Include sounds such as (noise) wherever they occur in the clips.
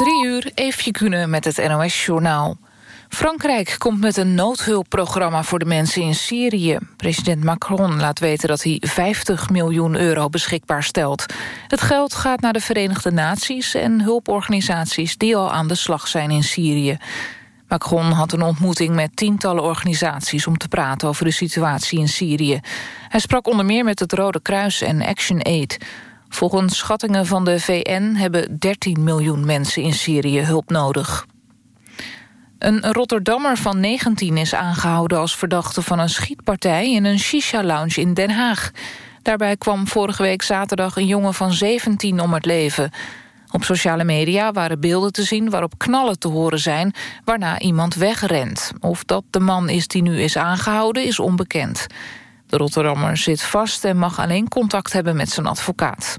Drie uur, Eefje Kunnen met het NOS-journaal. Frankrijk komt met een noodhulpprogramma voor de mensen in Syrië. President Macron laat weten dat hij 50 miljoen euro beschikbaar stelt. Het geld gaat naar de Verenigde Naties en hulporganisaties... die al aan de slag zijn in Syrië. Macron had een ontmoeting met tientallen organisaties... om te praten over de situatie in Syrië. Hij sprak onder meer met het Rode Kruis en Action Aid... Volgens schattingen van de VN hebben 13 miljoen mensen in Syrië hulp nodig. Een Rotterdammer van 19 is aangehouden als verdachte van een schietpartij in een shisha-lounge in Den Haag. Daarbij kwam vorige week zaterdag een jongen van 17 om het leven. Op sociale media waren beelden te zien waarop knallen te horen zijn... waarna iemand wegrent. Of dat de man is die nu is aangehouden is onbekend. De Rotterdammer zit vast en mag alleen contact hebben met zijn advocaat.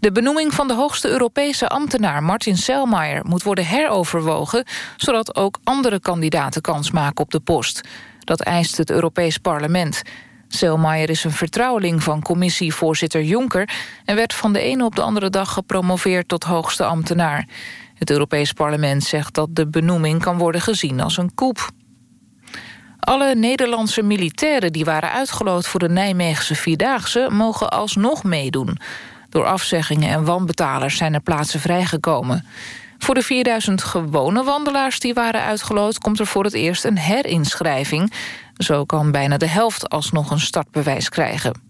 De benoeming van de hoogste Europese ambtenaar Martin Selmayr moet worden heroverwogen, zodat ook andere kandidaten kans maken op de post. Dat eist het Europees Parlement. Selmayr is een vertrouweling van commissievoorzitter Juncker... en werd van de ene op de andere dag gepromoveerd tot hoogste ambtenaar. Het Europees Parlement zegt dat de benoeming kan worden gezien als een coup. Alle Nederlandse militairen die waren uitgeloot voor de Nijmeegse Vierdaagse... mogen alsnog meedoen. Door afzeggingen en wanbetalers zijn er plaatsen vrijgekomen. Voor de 4000 gewone wandelaars die waren uitgeloot... komt er voor het eerst een herinschrijving. Zo kan bijna de helft alsnog een startbewijs krijgen.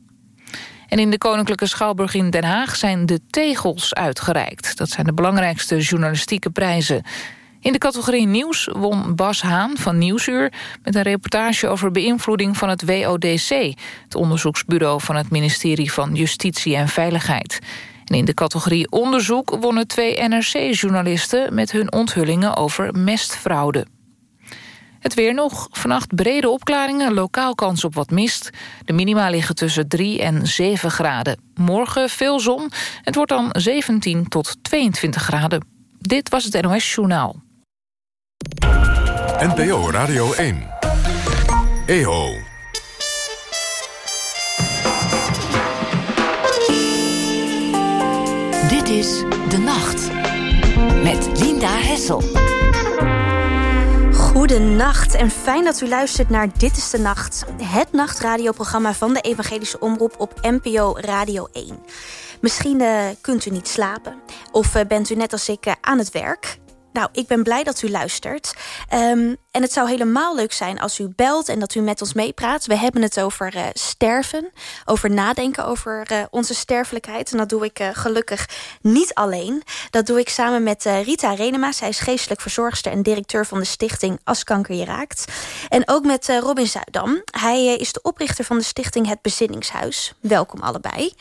En in de Koninklijke Schouwburg in Den Haag zijn de tegels uitgereikt. Dat zijn de belangrijkste journalistieke prijzen. In de categorie Nieuws won Bas Haan van Nieuwsuur... met een reportage over beïnvloeding van het WODC... het onderzoeksbureau van het ministerie van Justitie en Veiligheid. En in de categorie Onderzoek wonnen twee NRC-journalisten... met hun onthullingen over mestfraude. Het weer nog. Vannacht brede opklaringen, lokaal kans op wat mist. De minima liggen tussen 3 en 7 graden. Morgen veel zon. Het wordt dan 17 tot 22 graden. Dit was het NOS Journaal. NPO Radio 1. EO. Dit is De Nacht. Met Linda Hessel. Goedenacht en fijn dat u luistert naar Dit is de Nacht. Het nachtradioprogramma van de Evangelische Omroep op NPO Radio 1. Misschien uh, kunt u niet slapen of uh, bent u net als ik uh, aan het werk. Nou, ik ben blij dat u luistert. Um, en het zou helemaal leuk zijn als u belt en dat u met ons meepraat. We hebben het over uh, sterven, over nadenken over uh, onze sterfelijkheid. En dat doe ik uh, gelukkig niet alleen. Dat doe ik samen met Rita Renema. Zij is geestelijk verzorgster en directeur van de stichting Als Kanker Je Raakt. En ook met Robin Zuidam. Hij is de oprichter van de stichting Het Bezinningshuis. Welkom allebei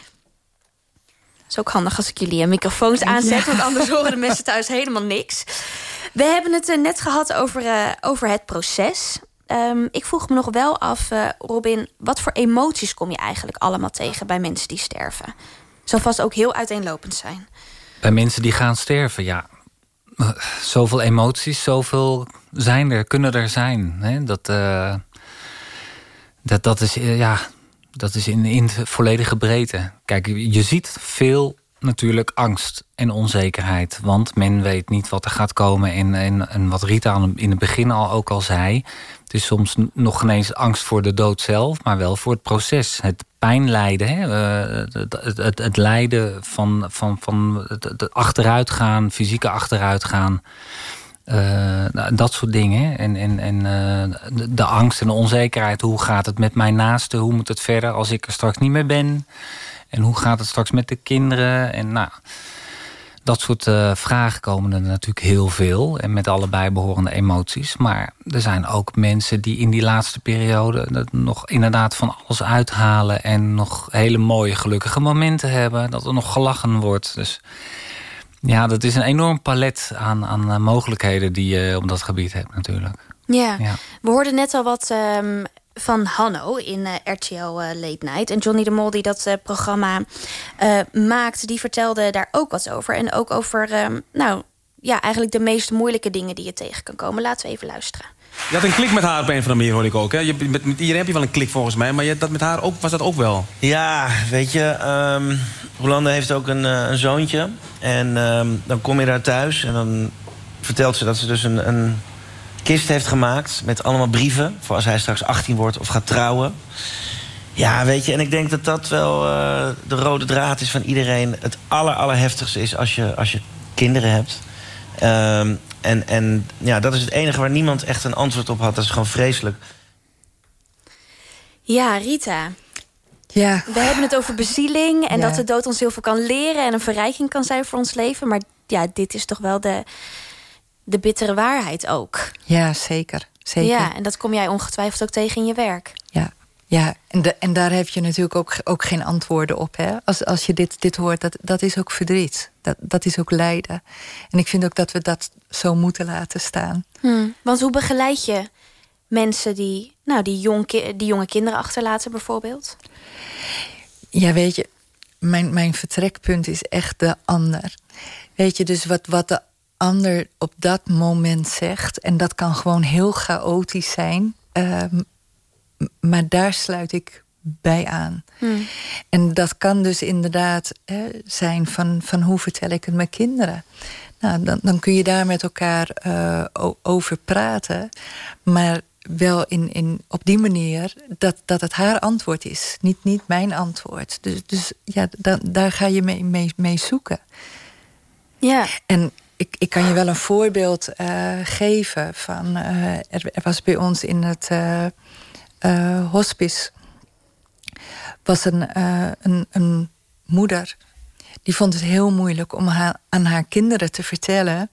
is ook handig als ik jullie microfoons aanzet... want anders horen de mensen thuis helemaal niks. We hebben het net gehad over, uh, over het proces. Um, ik vroeg me nog wel af, uh, Robin... wat voor emoties kom je eigenlijk allemaal tegen bij mensen die sterven? Zal vast ook heel uiteenlopend zijn. Bij mensen die gaan sterven, ja. Zoveel emoties, zoveel zijn er, kunnen er zijn. Hè? Dat, uh, dat, dat is, ja, dat is in, in volledige breedte. Kijk, je ziet veel natuurlijk angst en onzekerheid. Want men weet niet wat er gaat komen. En, en, en wat Rita in het begin al ook al zei... het is soms nog geen eens angst voor de dood zelf... maar wel voor het proces. Het pijnlijden, hè? Uh, het, het, het, lijden van, van, van het, achteruitgaan... fysieke achteruitgaan... Uh, dat soort dingen. En, en, en uh, de, angst en de onzekerheid. Hoe gaat het met mijn naaste? Hoe moet het verder als ik er straks niet meer ben? En hoe gaat het straks met de kinderen? En nou, dat soort uh, vragen komen er natuurlijk heel veel. En met alle bijbehorende emoties. Maar er zijn ook mensen die in die laatste periode... nog inderdaad van alles uithalen. En nog hele mooie gelukkige momenten hebben. Dat er nog gelachen wordt. Dus ja, dat is een enorm palet aan, aan eh, mogelijkheden die je op dat gebied hebt natuurlijk. Ja, ja. we hoorden net al wat um, van Hanno in uh, eh, RTL uh, eh, Late Night. En Johnny de Mol die dat uh, programma maakt, die vertelde daar ook wat over. En ook over, um, nou, ja, eigenlijk de meest moeilijke dingen die je tegen kan komen. Laten we even luisteren. Je had een klik met haar op een van de manier, hoor ik ook. Hè? Je, met, met iedereen heb je wel een klik volgens mij. Maar je, dat met haar ook, was dat ook wel? Ja, weet je... Um, Rolanda heeft ook een, uh, een zoontje. En um, dan kom je daar thuis en dan vertelt ze dat ze dus een, een kist heeft gemaakt... met allemaal brieven voor als hij straks 18 wordt of gaat trouwen. Ja, weet je, en ik denk dat dat wel uh, de rode draad is van iedereen. Het aller, allerheftigste is als je, als je kinderen hebt. Um, en, en ja, dat is het enige waar niemand echt een antwoord op had. Dat is gewoon vreselijk. Ja, Rita. Ja. We hebben het over bezieling en ja. dat de dood ons heel veel kan leren... en een verrijking kan zijn voor ons leven. Maar ja, dit is toch wel de, de bittere waarheid ook. Ja, zeker. zeker. Ja, en dat kom jij ongetwijfeld ook tegen in je werk. Ja, ja, en, de, en daar heb je natuurlijk ook, ook geen antwoorden op. Hè? Als, als je dit, dit hoort, dat, dat is ook verdriet. Dat, dat is ook lijden. En ik vind ook dat we dat zo moeten laten staan. Hmm, want hoe begeleid je mensen die, nou, die, jong, die jonge kinderen achterlaten bijvoorbeeld? Ja, weet je, mijn, mijn vertrekpunt is echt de ander. Weet je, dus wat, wat de ander op dat moment zegt... en dat kan gewoon heel chaotisch zijn... Um, maar daar sluit ik bij aan. Hmm. En dat kan dus inderdaad hè, zijn van, van hoe vertel ik het mijn kinderen. Nou, dan, dan kun je daar met elkaar uh, over praten. Maar wel in, in, op die manier dat, dat het haar antwoord is. Niet, niet mijn antwoord. Dus, dus ja, da, daar ga je mee, mee, mee zoeken. Ja. En ik, ik kan je wel een voorbeeld uh, geven. Van, uh, er, er, was bij ons in het uh, hospice was een, uh, een, een, moeder. Die vond het heel moeilijk om aan haar kinderen te vertellen...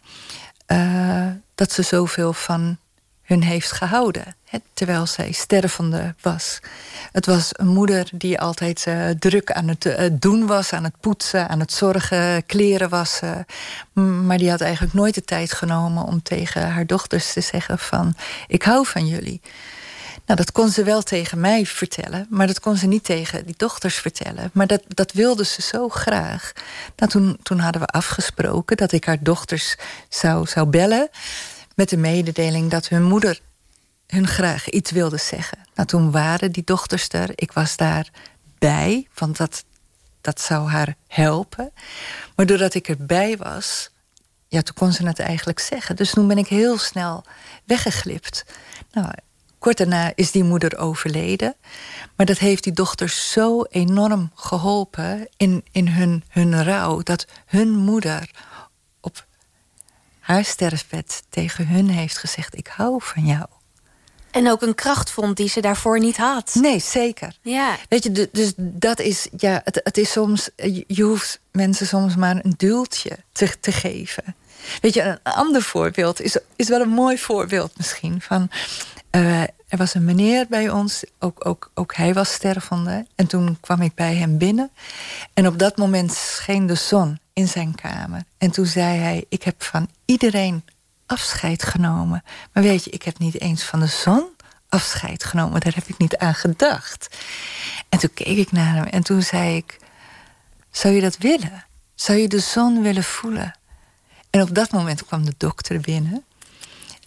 Uh, dat ze zoveel van hun heeft gehouden. Hè, terwijl zij stervende was. Het was een moeder die altijd druk aan het doen was... aan het poetsen, aan het zorgen, kleren wassen. Maar die had eigenlijk nooit de tijd genomen om tegen haar dochters te zeggen van... ik hou van jullie. Nou, dat kon ze wel tegen mij vertellen, maar dat kon ze niet tegen die dochters vertellen. Maar dat, dat wilde ze zo graag. Nou, toen, toen hadden we afgesproken dat ik haar dochters zou, zou bellen met de mededeling dat hun moeder hun graag iets wilde zeggen. Nou, toen waren die dochters er. Ik was daarbij, want dat, dat zou haar helpen. Maar doordat ik erbij was, ja, toen kon ze het eigenlijk zeggen. Dus toen ben ik heel snel weggeglipt. Nou, Kort daarna is die moeder overleden. Maar dat heeft die dochters zo enorm geholpen in, in hun, hun rouw... dat hun moeder op haar sterfbed tegen hun heeft gezegd... ik hou van jou. En ook een kracht vond die ze daarvoor niet had. Nee, zeker. Ja. Weet je, dus dat is, ja, het, het is soms, je hoeft mensen soms maar een duwtje te, te geven. Weet je, een ander voorbeeld is, is wel een mooi voorbeeld misschien. Van, uh, er was een meneer bij ons, ook, ook, ook hij was stervende. En toen kwam ik bij hem binnen. En op dat moment scheen de zon in zijn kamer. En toen zei hij, ik heb van iedereen afscheid genomen. Maar weet je, ik heb niet eens van de zon afscheid genomen. Daar heb ik niet aan gedacht. En toen keek ik naar hem en toen zei ik... zou je dat willen? Zou je de zon willen voelen? En op dat moment kwam de dokter binnen.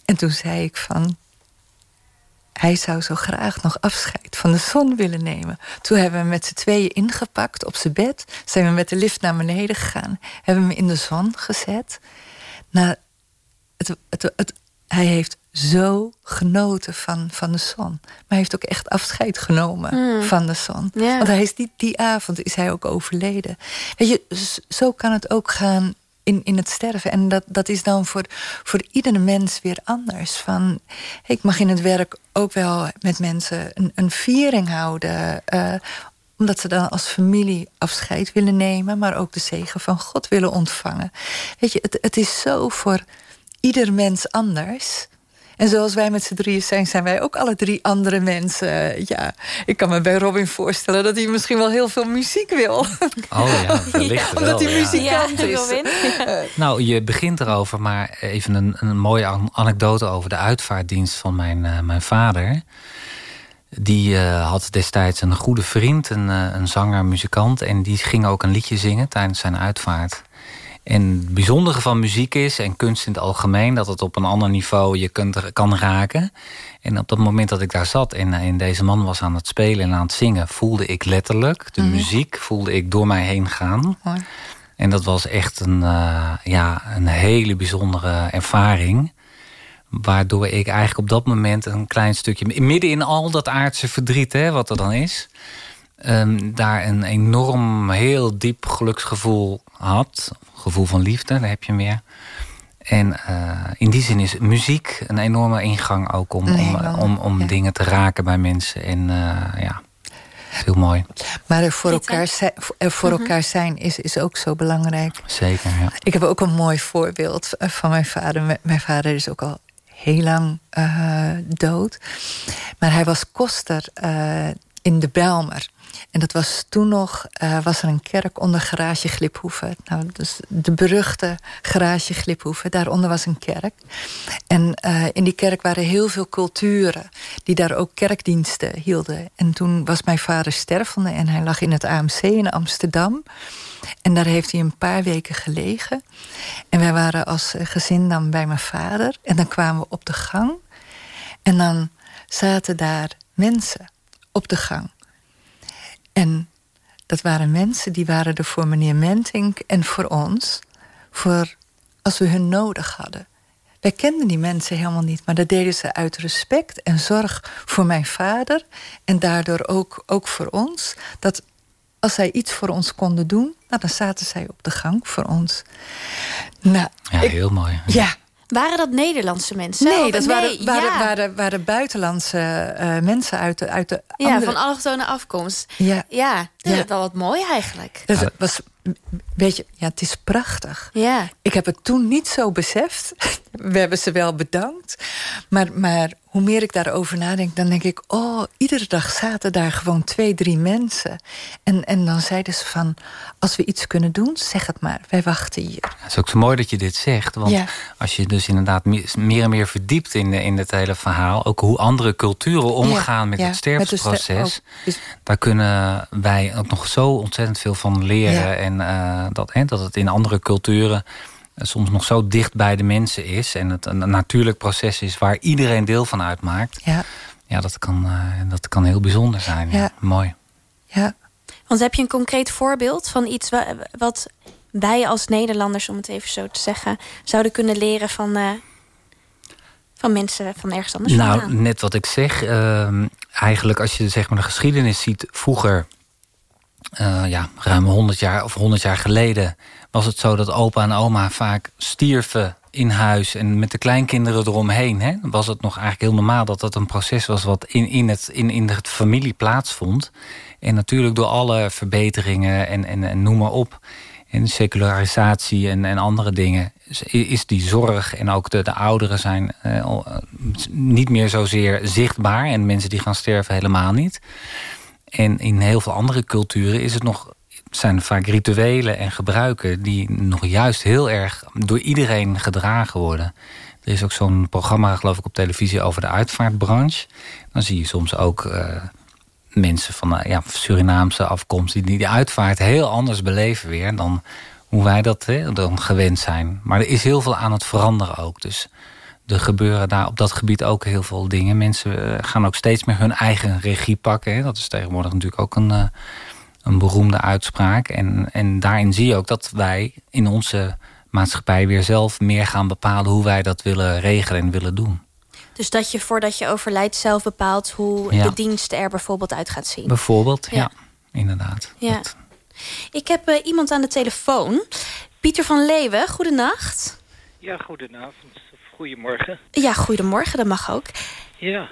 En toen zei ik van hij zou zo graag nog afscheid van de zon willen nemen. Toen hebben we met z'n tweeën ingepakt op zijn bed. Zijn we met de lift naar beneden gegaan. Hebben we hem in de zon gezet. Nou, het, het, het, hij heeft zo genoten van, van de zon. Maar hij heeft ook echt afscheid genomen mm. van de zon. Yeah. Want hij is die, die avond is hij ook overleden. Weet je, zo kan het ook gaan in, in het sterven. En dat, dat is dan voor, voor iedere mens weer anders. Van, ik mag in het werk ook wel met mensen een, een viering houden. Uh, omdat ze dan als familie afscheid willen nemen... maar ook de zegen van God willen ontvangen. Weet je, het, het is zo voor ieder mens anders... En zoals wij met z'n drieën zijn, zijn wij ook alle drie andere mensen. Ja, ik kan me bij Robin voorstellen dat hij misschien wel heel veel muziek wil. Oh ja, (laughs) wellicht wel. Omdat hij ja. muzikant Ja, is. Robin. (laughs) Nou, je begint erover, maar even een, een mooie an- anekdote over de uitvaartdienst van mijn, uh, mijn vader. Die uh, had destijds een goede vriend, een, uh, een zanger, muzikant. En die ging ook een liedje zingen tijdens zijn uitvaart. En het bijzondere van muziek is, en kunst in het algemeen... dat het op een ander niveau je kunt, kan raken. En op dat moment dat ik daar zat en, en deze man was aan het spelen en aan het zingen... voelde ik letterlijk, de mhm. muziek voelde ik door mij heen gaan. En dat was echt een, uh, ja, een hele bijzondere ervaring. Waardoor ik eigenlijk op dat moment een klein stukje... midden in al dat aardse verdriet, hè, wat er dan is... Um, daar een enorm, heel diep geluksgevoel had. Gevoel van liefde, daar heb je meer. En uh, in die zin is muziek een enorme ingang ook om, om, om, om dingen te raken bij mensen. En uh, ja, heel mooi. Maar er voor, elkaar zijn, er voor mhm. elkaar zijn is, is ook zo belangrijk. Zeker, ja. Ik heb ook een mooi voorbeeld van mijn vader. Mijn vader is ook al heel lang uh, dood. Maar hij was koster in de Belmer. En dat was toen nog, uh, was er een kerk onder Garage Gliphoeven. Nou, dus de beruchte Garage Gliphoeven, daaronder was een kerk. En uh, in die kerk waren heel veel culturen die daar ook kerkdiensten hielden. En toen was mijn vader stervende en hij lag in het AMC in Amsterdam. En daar heeft hij een paar weken gelegen. En wij waren als gezin dan bij mijn vader. En dan kwamen we op de gang. En dan zaten daar mensen op de gang. En dat waren mensen die waren er voor meneer Mentink en voor ons. Voor als we hun nodig hadden. Wij kenden die mensen helemaal niet, maar dat deden ze uit respect en zorg voor mijn vader. En daardoor ook, ook voor ons. Dat als zij iets voor ons konden doen, nou, dan zaten zij op de gang voor ons. Nou, ja, heel mooi. Ja, waren dat Nederlandse mensen? Nee, dat waren, waren, waren, waren, buitenlandse uh, mensen uit de, uit de Ja, andere... van allochtone afkomst. Ja, ja dat is wel wat mooi eigenlijk. Dat was, weet je, ja, het is prachtig. Ja. Ik heb het toen niet zo beseft. We hebben ze wel bedankt. Maar, maar hoe meer ik daarover nadenk, dan denk ik... oh, iedere dag zaten daar gewoon twee, drie mensen. En, en dan zeiden ze van, als we iets kunnen doen, zeg het maar. Wij wachten hier. Het is ook zo mooi dat je dit zegt. Want als je dus inderdaad meer en meer verdiept in, in het hele verhaal... ook hoe andere culturen omgaan met het sterfproces... Daar kunnen wij ook nog zo ontzettend veel van leren. En uh, dat, hè, dat het in andere culturen soms nog zo dicht bij de mensen is... en het een natuurlijk proces is waar iedereen deel van uitmaakt... ja, ja dat, kan, uh, dat kan heel bijzonder zijn. Ja. Mooi. Ja. Want heb je een concreet voorbeeld van iets wat wij als Nederlanders... om het even zo te zeggen, zouden kunnen leren van... Uh, van mensen van ergens anders Nou, net wat ik zeg. Uh, eigenlijk als je zeg maar, de geschiedenis ziet vroeger... Uh, ja, ruim 100 jaar of 100 jaar geleden was het zo dat opa en oma vaak stierven in huis en met de kleinkinderen eromheen. Hè, was het nog eigenlijk heel normaal dat dat een proces was wat in, in, het, in, in de familie plaatsvond. En natuurlijk door alle verbeteringen en, en, noem maar op. En secularisatie en, en andere dingen. Is die zorg en ook de, de ouderen zijn uh, niet meer zozeer zichtbaar. En mensen die gaan sterven helemaal niet. En in heel veel andere culturen is het nog zijn er vaak rituelen en gebruiken... die nog juist heel erg door iedereen gedragen worden. Er is ook zo'n programma, geloof ik, op televisie over de uitvaartbranche. Dan zie je soms ook uh, mensen van uh, ja, Surinaamse afkomst... Die, die uitvaart heel anders beleven weer dan hoe wij dat dan gewend zijn. Maar er is heel veel aan het veranderen ook. Dus er gebeuren daar op dat gebied ook heel veel dingen. Mensen uh, gaan ook steeds meer hun eigen regie pakken. Hè. Dat is tegenwoordig natuurlijk ook een een beroemde uitspraak. En, en daarin zie je ook dat wij in onze maatschappij weer zelf meer gaan bepalen hoe wij dat willen regelen en willen doen. Dus dat je voordat je overlijdt zelf bepaalt hoe de dienst er bijvoorbeeld uit gaat zien. Bijvoorbeeld, ja, inderdaad. Ja. Ik heb uh, iemand aan de telefoon. Pieter van Leeuwen, goedenacht. Ja, goedenavond. Goedemorgen. Ja, goedemorgen, dat mag ook. Ja.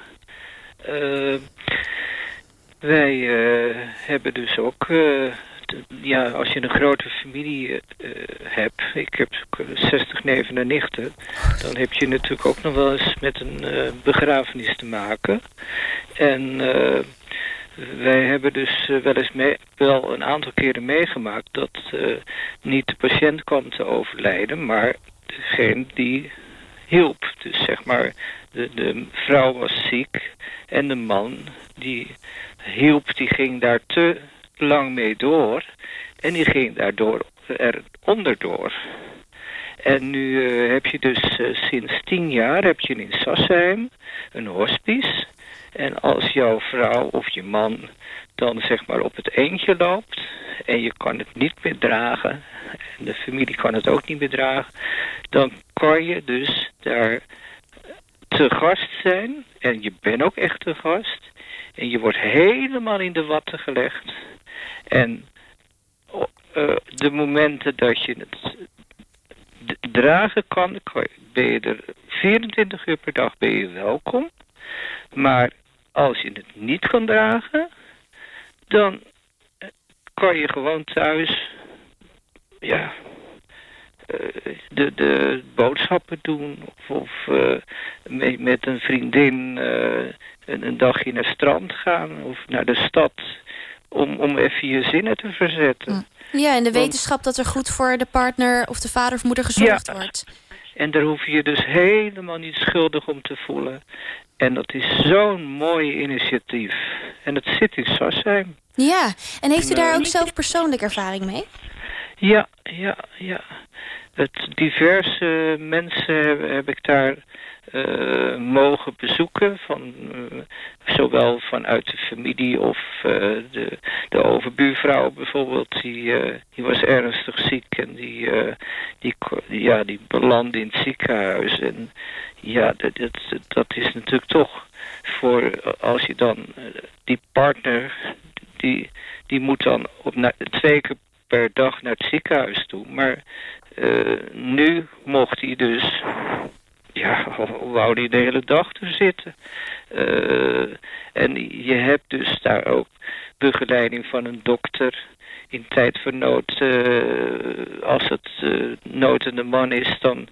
Uh, wij uh, hebben dus ook, uh, ja, als je een grote familie uh, hebt, ik heb 60 neven en nichten, dan heb je natuurlijk ook nog wel eens met een begrafenis te maken. En wij hebben dus wel eens mee, wel een aantal keren meegemaakt dat niet de patiënt kwam te overlijden, maar degene die hielp. Dus zeg maar, de, de vrouw was ziek en de man die hielp, die ging daar te lang mee door. En die ging daardoor er onderdoor. En nu uh, heb je dus uh, sinds tien jaar heb je in Sassheim een hospice. En als jouw vrouw of je man dan zeg maar op het eentje loopt en je kan het niet meer dragen en de familie kan het ook niet meer dragen, dan kan je dus daar te gast zijn en je bent ook echt te gast en je wordt helemaal in de watten gelegd en uh, de momenten dat je het dragen kan, ben je er 24 uur per dag ben je welkom. Maar als je het niet kan dragen, dan kan je gewoon thuis ja, de, de boodschappen doen. Of, of uh, met, met, een vriendin uh, een, een, dagje naar het strand gaan. Of naar de stad. Om, om even je zinnen te verzetten. Ja, en de wetenschap dat er goed voor de partner of de vader of moeder gezorgd ja, wordt. En daar hoef je je dus helemaal niet schuldig om te voelen. En dat is zo'n mooi initiatief. En het zit in Sassheim. Ja, en heeft u daar ook zelf persoonlijk ervaring mee? Ja, ja, ja. Het diverse mensen heb ik daar uh, mogen bezoeken. Van, uh, zowel vanuit de familie of uh, de, de overbuurvrouw bijvoorbeeld. Die, die was ernstig ziek en die, die, ja, die belandde in het ziekenhuis. En ja, dat, dat, dat is natuurlijk toch voor als je dan die partner... Die, die moet dan op na, twee keer per dag naar het ziekenhuis toe. Maar nu mocht hij dus ja, wou die de hele dag te zitten. Uh, en je hebt dus daar ook begeleiding van een dokter in tijd van nood. Uh, als het uh, notende man is, dan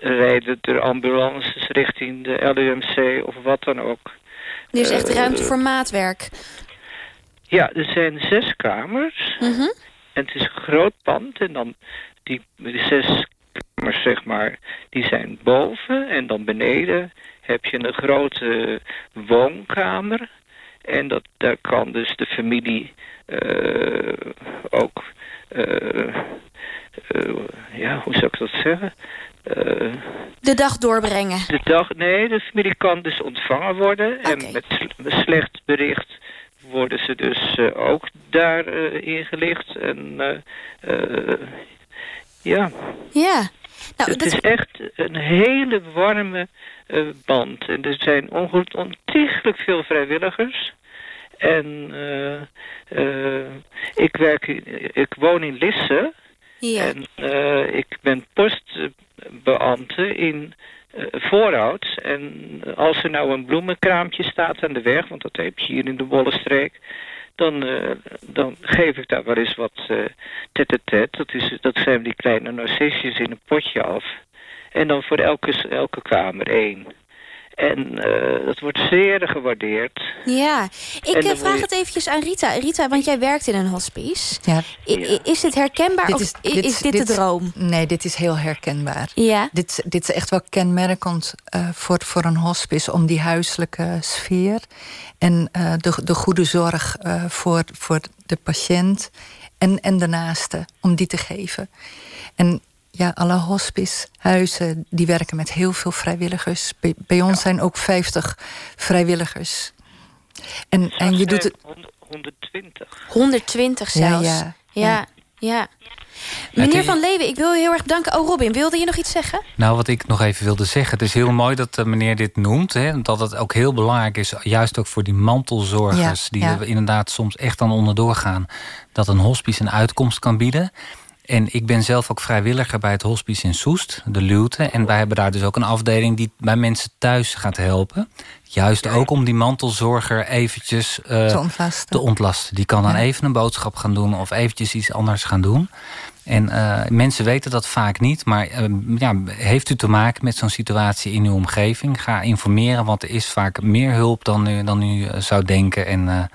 rijden er ambulances richting de LUMC of wat dan ook. Er is echt ruimte voor maatwerk. Ja, er zijn zes kamers. Mm -hmm. En het is een groot pand. En dan die, die zes kamers, zeg maar, die zijn boven en dan beneden heb je een grote woonkamer. En dat, daar kan dus de familie uh, ook, uh, uh, ja, hoe zou ik dat zeggen? de dag doorbrengen. De dag, nee, de familie kan dus ontvangen worden. Okay. En met slecht bericht worden ze dus ook daar ingelicht. En ja. Ja. Nou, het is echt een hele warme uh, band. En er zijn ontiegelijk veel vrijwilligers. En uh, uh, ik, werk, ik woon in Lisse. Ja. En ik ben postbeambte in Voorhout. En als er nou een bloemenkraampje staat aan de weg... want dat heb je hier in de Wollenstreek dan, uh, dan geef ik daar wel eens wat uh, tet Dat, is, dat zijn die kleine narcisjes in een potje af. En dan voor elke, elke kamer één. En uh, dat wordt zeer gewaardeerd. Ja, ik vraag het eventjes aan Rita. Rita, want jij werkt in een hospice. Ja. I is dit herkenbaar dit of is, dit, is dit, dit, de droom? Nee, dit is heel herkenbaar. Ja. Dit, dit is echt wel kenmerkend uh, voor, voor een hospice... om die huiselijke sfeer en uh, de, de goede zorg voor, voor de patiënt... En, en de naaste, om die te geven. En ja, alle hospicehuizen die werken met heel veel vrijwilligers. Bij, bij ons zijn ook 50 vrijwilligers. En, en je doet het. 120. 120 zelfs. Ja, ja. ja. ja. Meneer Van Leeuwen, ik wil u heel erg bedanken. Oh, Robin, wilde je nog iets zeggen? Nou, wat ik nog even wilde zeggen. Het is heel mooi dat uh, meneer dit noemt. Hè, dat het ook heel belangrijk is, juist ook voor die mantelzorgers... die er inderdaad soms echt aan onderdoor gaan... dat een hospice een uitkomst kan bieden. En ik ben zelf ook vrijwilliger bij het hospice in Soest, de Luwte. En wij hebben daar dus ook een afdeling die bij mensen thuis gaat helpen. Juist ook om die mantelzorger eventjes uh, te, ontlasten. te, ontlasten. Die kan dan ja. even een boodschap gaan doen of eventjes iets anders gaan doen. En uh, mensen weten dat vaak niet. Maar uh, ja, heeft u te maken met zo'n situatie in uw omgeving? Ga informeren, want er is vaak meer hulp dan u, dan u zou denken. En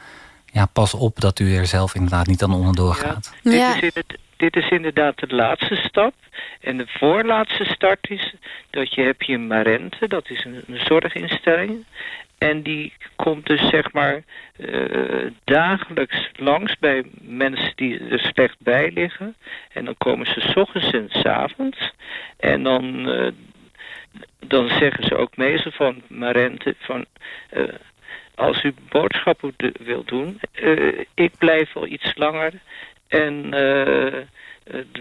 ja, pas op dat u er zelf inderdaad niet aan onderdoor gaat. Ja. Dit is het dit is inderdaad de laatste stap. En de voorlaatste start is dat je heb je Marente, dat is een, zorginstelling. En die komt dus zeg maar uh, dagelijks langs bij mensen die er slecht bij liggen. En dan komen ze s ochtends en s avonds. En dan, uh, dan zeggen ze ook meestal van Marente van... Uh, als u boodschappen wilt doen, ik blijf wel iets langer. En want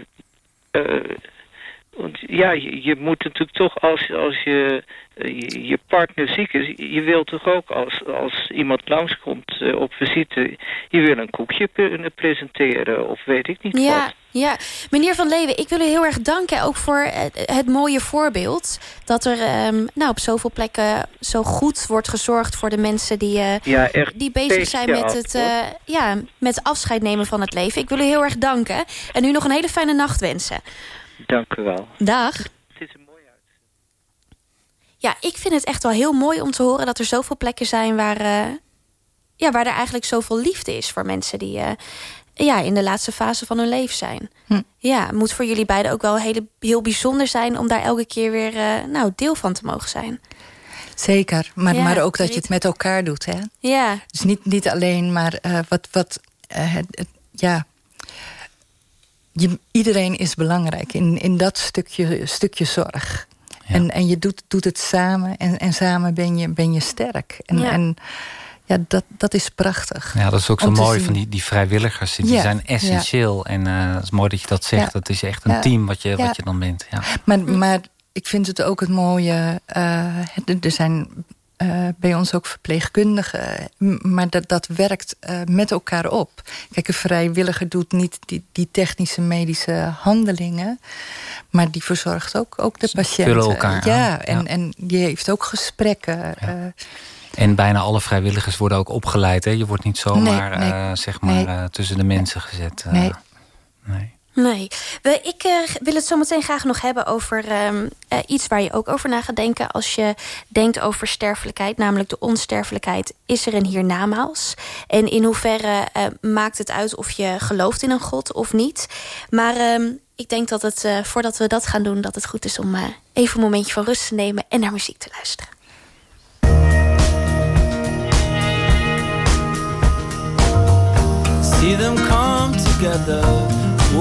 ja, je, je, moet natuurlijk toch als, als je, je, je partner ziek is... je wilt toch ook als, als iemand langskomt uh, op visite... je wil een koekje kunnen presenteren of weet ik niet ja, wat. Ja, meneer Van Leeuwen, ik wil u heel erg danken... ook voor het, het mooie voorbeeld... dat er um, nou, op zoveel plekken zo goed wordt gezorgd... voor de mensen die, uh, ja, echt die bezig zijn met, af, het, uh, ja, met afscheid nemen van het leven. Ik wil u heel erg danken en u nog een hele fijne nacht wensen. Dank u wel. Dag. Het is een mooi uit. Ja, ik vind het echt wel heel mooi om te horen dat er zoveel plekken zijn waar, uh, ja, waar er eigenlijk zoveel liefde is voor mensen die uh, ja, in de laatste fase van hun leven zijn. Hm. Ja, het moet voor jullie beiden ook wel heel, heel bijzonder zijn om daar elke keer weer uh, nou, deel van te mogen zijn. Zeker, maar, Ja, maar ook dat je het met elkaar doet. Hè? Ja, Dus niet, niet alleen maar eh, wat... wat eh, het, het- ja. Je, iedereen is belangrijk in, in dat stukje, stukje zorg. Ja. En, en je doet, doet het samen en, en samen ben je, ben je sterk. En Ja. en, ja dat, dat is prachtig. Ja, dat is ook zo mooi zien. van die, die vrijwilligers. Die Ja, zijn essentieel. En eh, het is mooi dat je dat zegt. Ja. Dat is echt een Ja. team wat je, Ja. wat je dan bent. Ja. Maar, maar ik vind het ook het mooie. eh, er zijn eh, bij ons ook verpleegkundigen. m- Maar dat, dat werkt eh, met elkaar op. Kijk, een vrijwilliger doet niet die, die technische medische handelingen. Maar die verzorgt ook, ook de patiënten. vullen elkaar ja, aan, En, ja. en die heeft ook gesprekken. eh, En bijna alle vrijwilligers worden ook opgeleid. Hè? Je wordt niet zomaar Nee, nee. zeg maar, Nee. tussen de mensen gezet. Nee. Nee. Ik eh, wil het zo meteen graag nog hebben over ehm, eh, iets waar je ook over na gaat denken. Als je denkt over sterfelijkheid, namelijk de onsterfelijkheid. Is er een hiernamaals? En in hoeverre eh, maakt het uit of je gelooft in een god of niet? Maar ehm, ik denk dat het, voordat we dat gaan doen, dat het goed is om even een momentje van rust te nemen en naar muziek te luisteren. See them come together,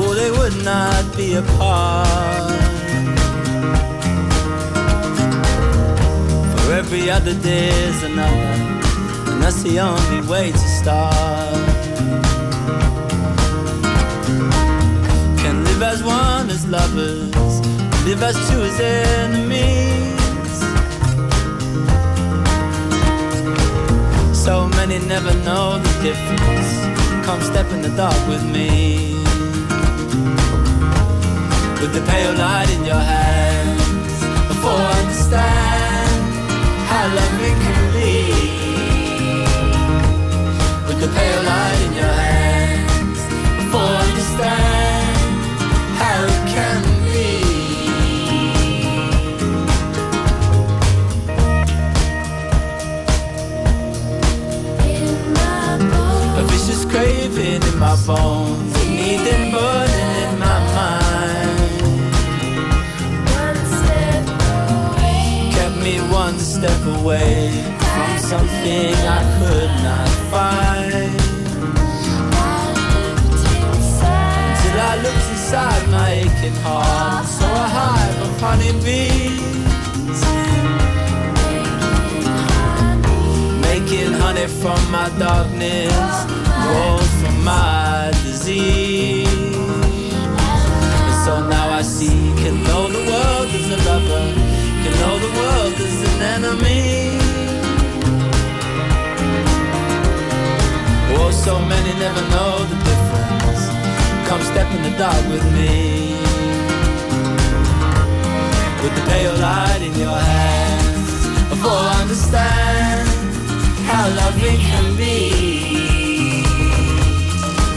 oh, they would not be apart. For every other day is another, and that's the only way to start. Can live as one as lovers, live as two as enemies. So many never know the difference. Come step in the dark with me. With the pale light in your hands. Before I understand how loving can be. With the pale light in your hands. Before I understand how it can be. A vicious craving in my bones, away from something I could not find. Till I looked inside my aching heart, saw a hive of honeybees. Making honey from my darkness, gold from my disease. And so now I see, can know the world is a lover, can know the world as an enemy. Oh, so many never know the difference. Come step in the dark with me. With the pale light in your hands, before I understand how loving can be.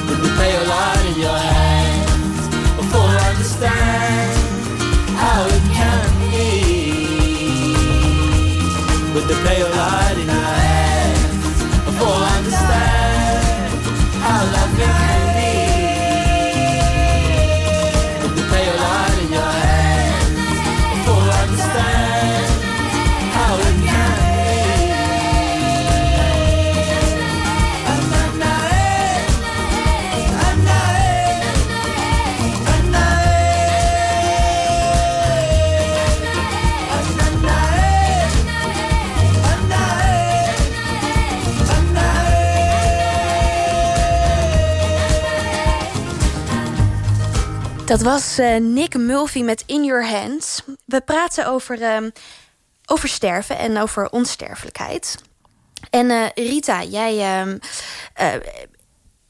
With the pale light in your hands, before I understand how it can With the pale light in Dat was uh, Nick Mulvey met In Your Hands. We praten over, uh, over sterven en over onsterfelijkheid. En uh, Rita, jij,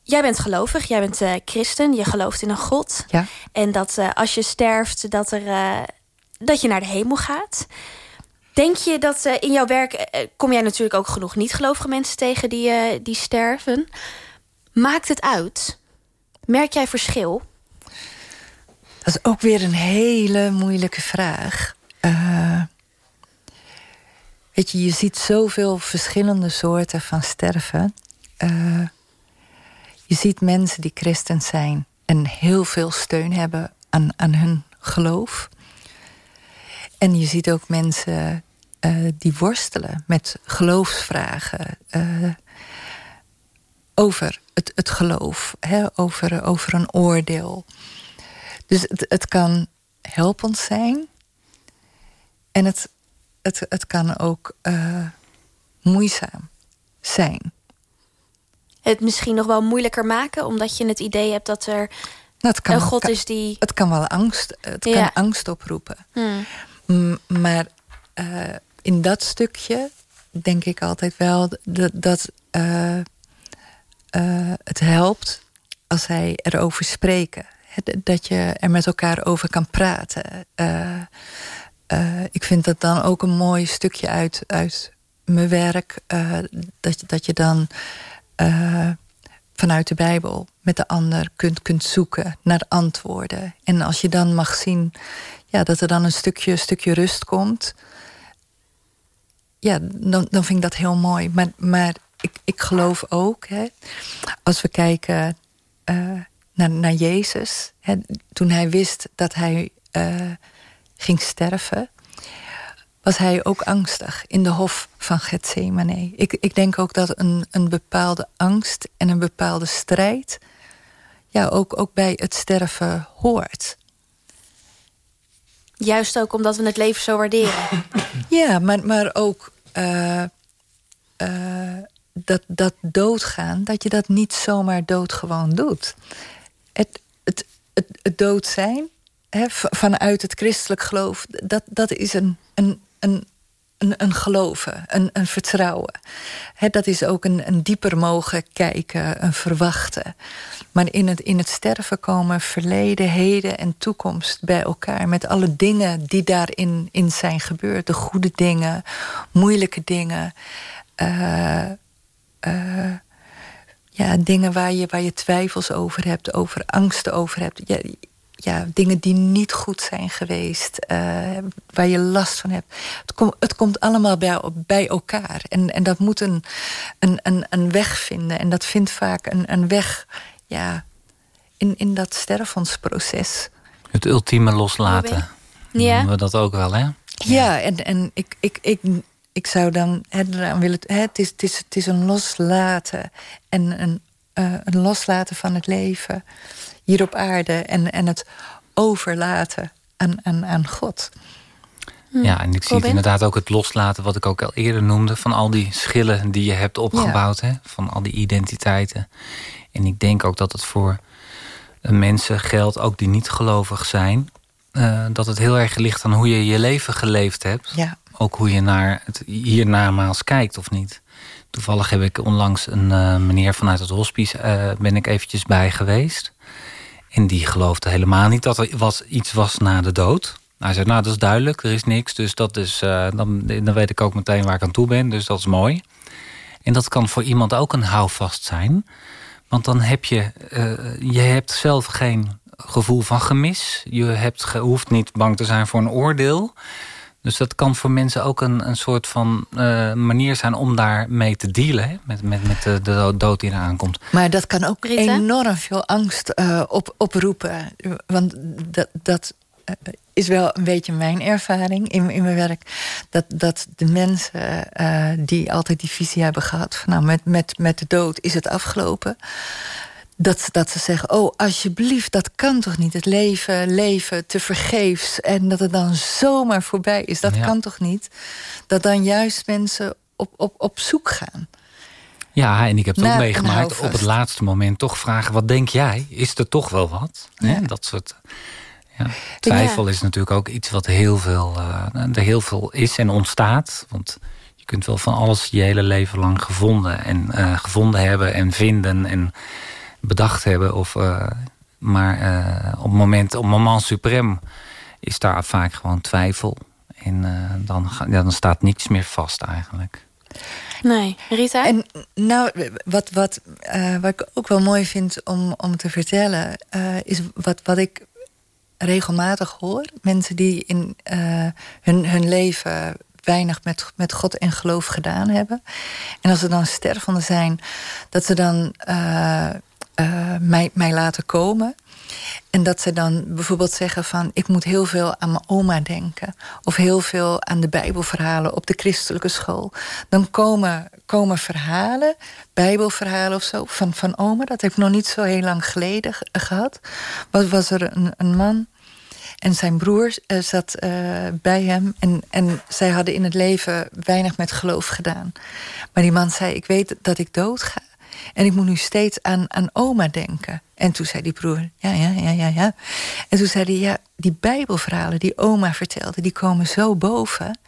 jij bent gelovig, jij bent christen, je gelooft in een God. Ja. En dat als je sterft, dat, er, dat je naar de hemel gaat. Denk je dat in jouw werk kom jij natuurlijk ook genoeg niet-gelovige mensen tegen die, die sterven? Maakt het uit? Merk jij verschil? Dat is ook weer een hele moeilijke vraag. Uh, weet je, je ziet zoveel verschillende soorten van sterven. Uh, je ziet mensen die christen zijn en heel veel steun hebben aan, aan hun geloof. En je ziet ook mensen uh, die worstelen met geloofsvragen over het, het geloof, hè, over, over een oordeel. Dus het, het kan helpend zijn. En het, het, het kan ook uh, moeizaam zijn. Het misschien nog wel moeilijker maken, omdat je het idee hebt dat er nou, kan, een God is die. Het kan wel angst, het kan angst oproepen. Hmm. Maar uh, in dat stukje denk ik altijd wel dat, dat uh, het helpt als zij erover spreken dat je er met elkaar over kan praten. Uh, uh, ik vind dat dan ook een mooi stukje uit, uit mijn werk. Uh, dat, dat je dan vanuit de Bijbel met de ander kunt, kunt zoeken naar antwoorden. En als je dan mag zien ja, dat er dan een stukje, stukje rust komt. Ja, dan, dan vind ik dat heel mooi. Maar, maar ik, ik geloof ook, hè, als we kijken naar, naar Jezus. Hè, toen hij wist dat hij uh, ging sterven, was hij ook angstig in de hof van Gethsemane. Ik, ik denk ook dat een, een bepaalde angst en een bepaalde strijd ja, ook, ook bij het sterven hoort. Juist ook omdat we het leven zo waarderen. (laughs) ja, maar, maar ook uh, uh, dat, dat doodgaan, dat je dat niet zomaar doodgewoon doet het, het, het, dood zijn hè, vanuit het christelijk geloof, dat, dat is een, een, een, een, een geloven, een, een vertrouwen. Hè, dat is ook een, een dieper mogen kijken, een verwachten. Maar in het, in het sterven komen verleden, heden en toekomst bij elkaar. Met alle dingen die daarin in zijn gebeurd. De goede dingen, moeilijke dingen. Uh, ja, dingen waar je, waar je twijfels over hebt, over angsten over hebt. Ja, ja, dingen die niet goed zijn geweest, uh, waar je last van hebt. Het, kom, het komt allemaal bij, bij elkaar. En, en dat moet een, een, een, een weg vinden. En dat vindt vaak een, een weg ja, in, in dat stervensproces. Het ultieme loslaten. Ja. Noemen we dat ook wel, hè? Ja, en, en ik, ik, ik, ik zou dan eraan willen... Het is, het, is, het is een loslaten. En een, uh, een loslaten van het leven hier op aarde. En, en het overlaten aan, aan, aan God. Hm. Ja, en ik zie het inderdaad ook het loslaten... wat ik ook al eerder noemde... van al die schillen die je hebt opgebouwd. Hè? Van al die identiteiten. En ik denk ook dat het voor mensen geldt... ook die niet gelovig zijn... Uh, dat het heel erg ligt aan hoe je je leven geleefd hebt. Ja ook hoe je naar het hiernamaals kijkt of niet. Toevallig heb ik onlangs een uh, meneer vanuit het hospice... Uh, ben ik eventjes bij geweest. En die geloofde helemaal niet dat er was, iets was na de dood. Hij zei, nou, dat is duidelijk, er is niks. Dus dat is, uh, dan, dan weet ik ook meteen waar ik aan toe ben. Dus dat is mooi. En dat kan voor iemand ook een houvast zijn. Want dan heb je... je hebt zelf geen gevoel van gemis. Je hebt, hoeft niet bang te zijn voor een oordeel... Dus dat kan voor mensen ook een, een soort van uh, manier zijn om daarmee te dealen. Hè? Met, met, met de, de dood die eraan komt. Maar dat kan ook enorm veel angst uh, op, oproepen. Want dat, dat uh, is wel een beetje mijn ervaring in, in mijn werk. Dat, dat de mensen die altijd die visie hebben gehad... van nou, met, met, met de dood is het afgelopen dat, dat ze zeggen, oh alsjeblieft, dat kan toch niet? Het leven, leven te vergeefs en dat het dan zomaar voorbij is. Dat kan toch niet? Dat dan juist mensen op, op, op zoek gaan. Ja, en ik heb het ook meegemaakt. Op het laatste moment toch vragen, wat denk jij? Is er toch wel wat? Hè? Dat soort... Ja. Twijfel is natuurlijk ook iets wat heel veel, eh, er heel veel is en ontstaat. Want je kunt wel van alles je hele leven lang gevonden, en, eh, gevonden hebben en vinden en bedacht hebben. Of, eh, maar eh, op het moment, op moment suprem is daar vaak gewoon twijfel. En eh, dan, ja, dan staat niets meer vast eigenlijk. Nee, Rita? En nou, wat, wat, eh, wat ik ook wel mooi vind om, om te vertellen, eh, is wat, wat ik regelmatig hoor. Mensen die in eh, hun, hun leven weinig met, met God en geloof gedaan hebben. En als ze dan stervende zijn, dat ze dan eh, eh, mij, mij laten komen. En dat ze dan bijvoorbeeld zeggen van... ik moet heel veel aan mijn oma denken. Of heel veel aan de bijbelverhalen op de christelijke school. Dan komen, komen verhalen, bijbelverhalen of zo... Van, van oma, dat heb ik nog niet zo heel lang geleden ge- gehad. Was, was er een, een man en zijn broer eh, zat eh, bij hem. En, en zij hadden in het leven weinig met geloof gedaan. Maar die man zei, ik weet dat ik dood ga. En ik moet nu steeds aan, aan oma denken. En toen zei die broer, ja, ja, ja, ja, ja. En toen zei hij, ja, die bijbelverhalen die oma vertelde... die komen zo boven.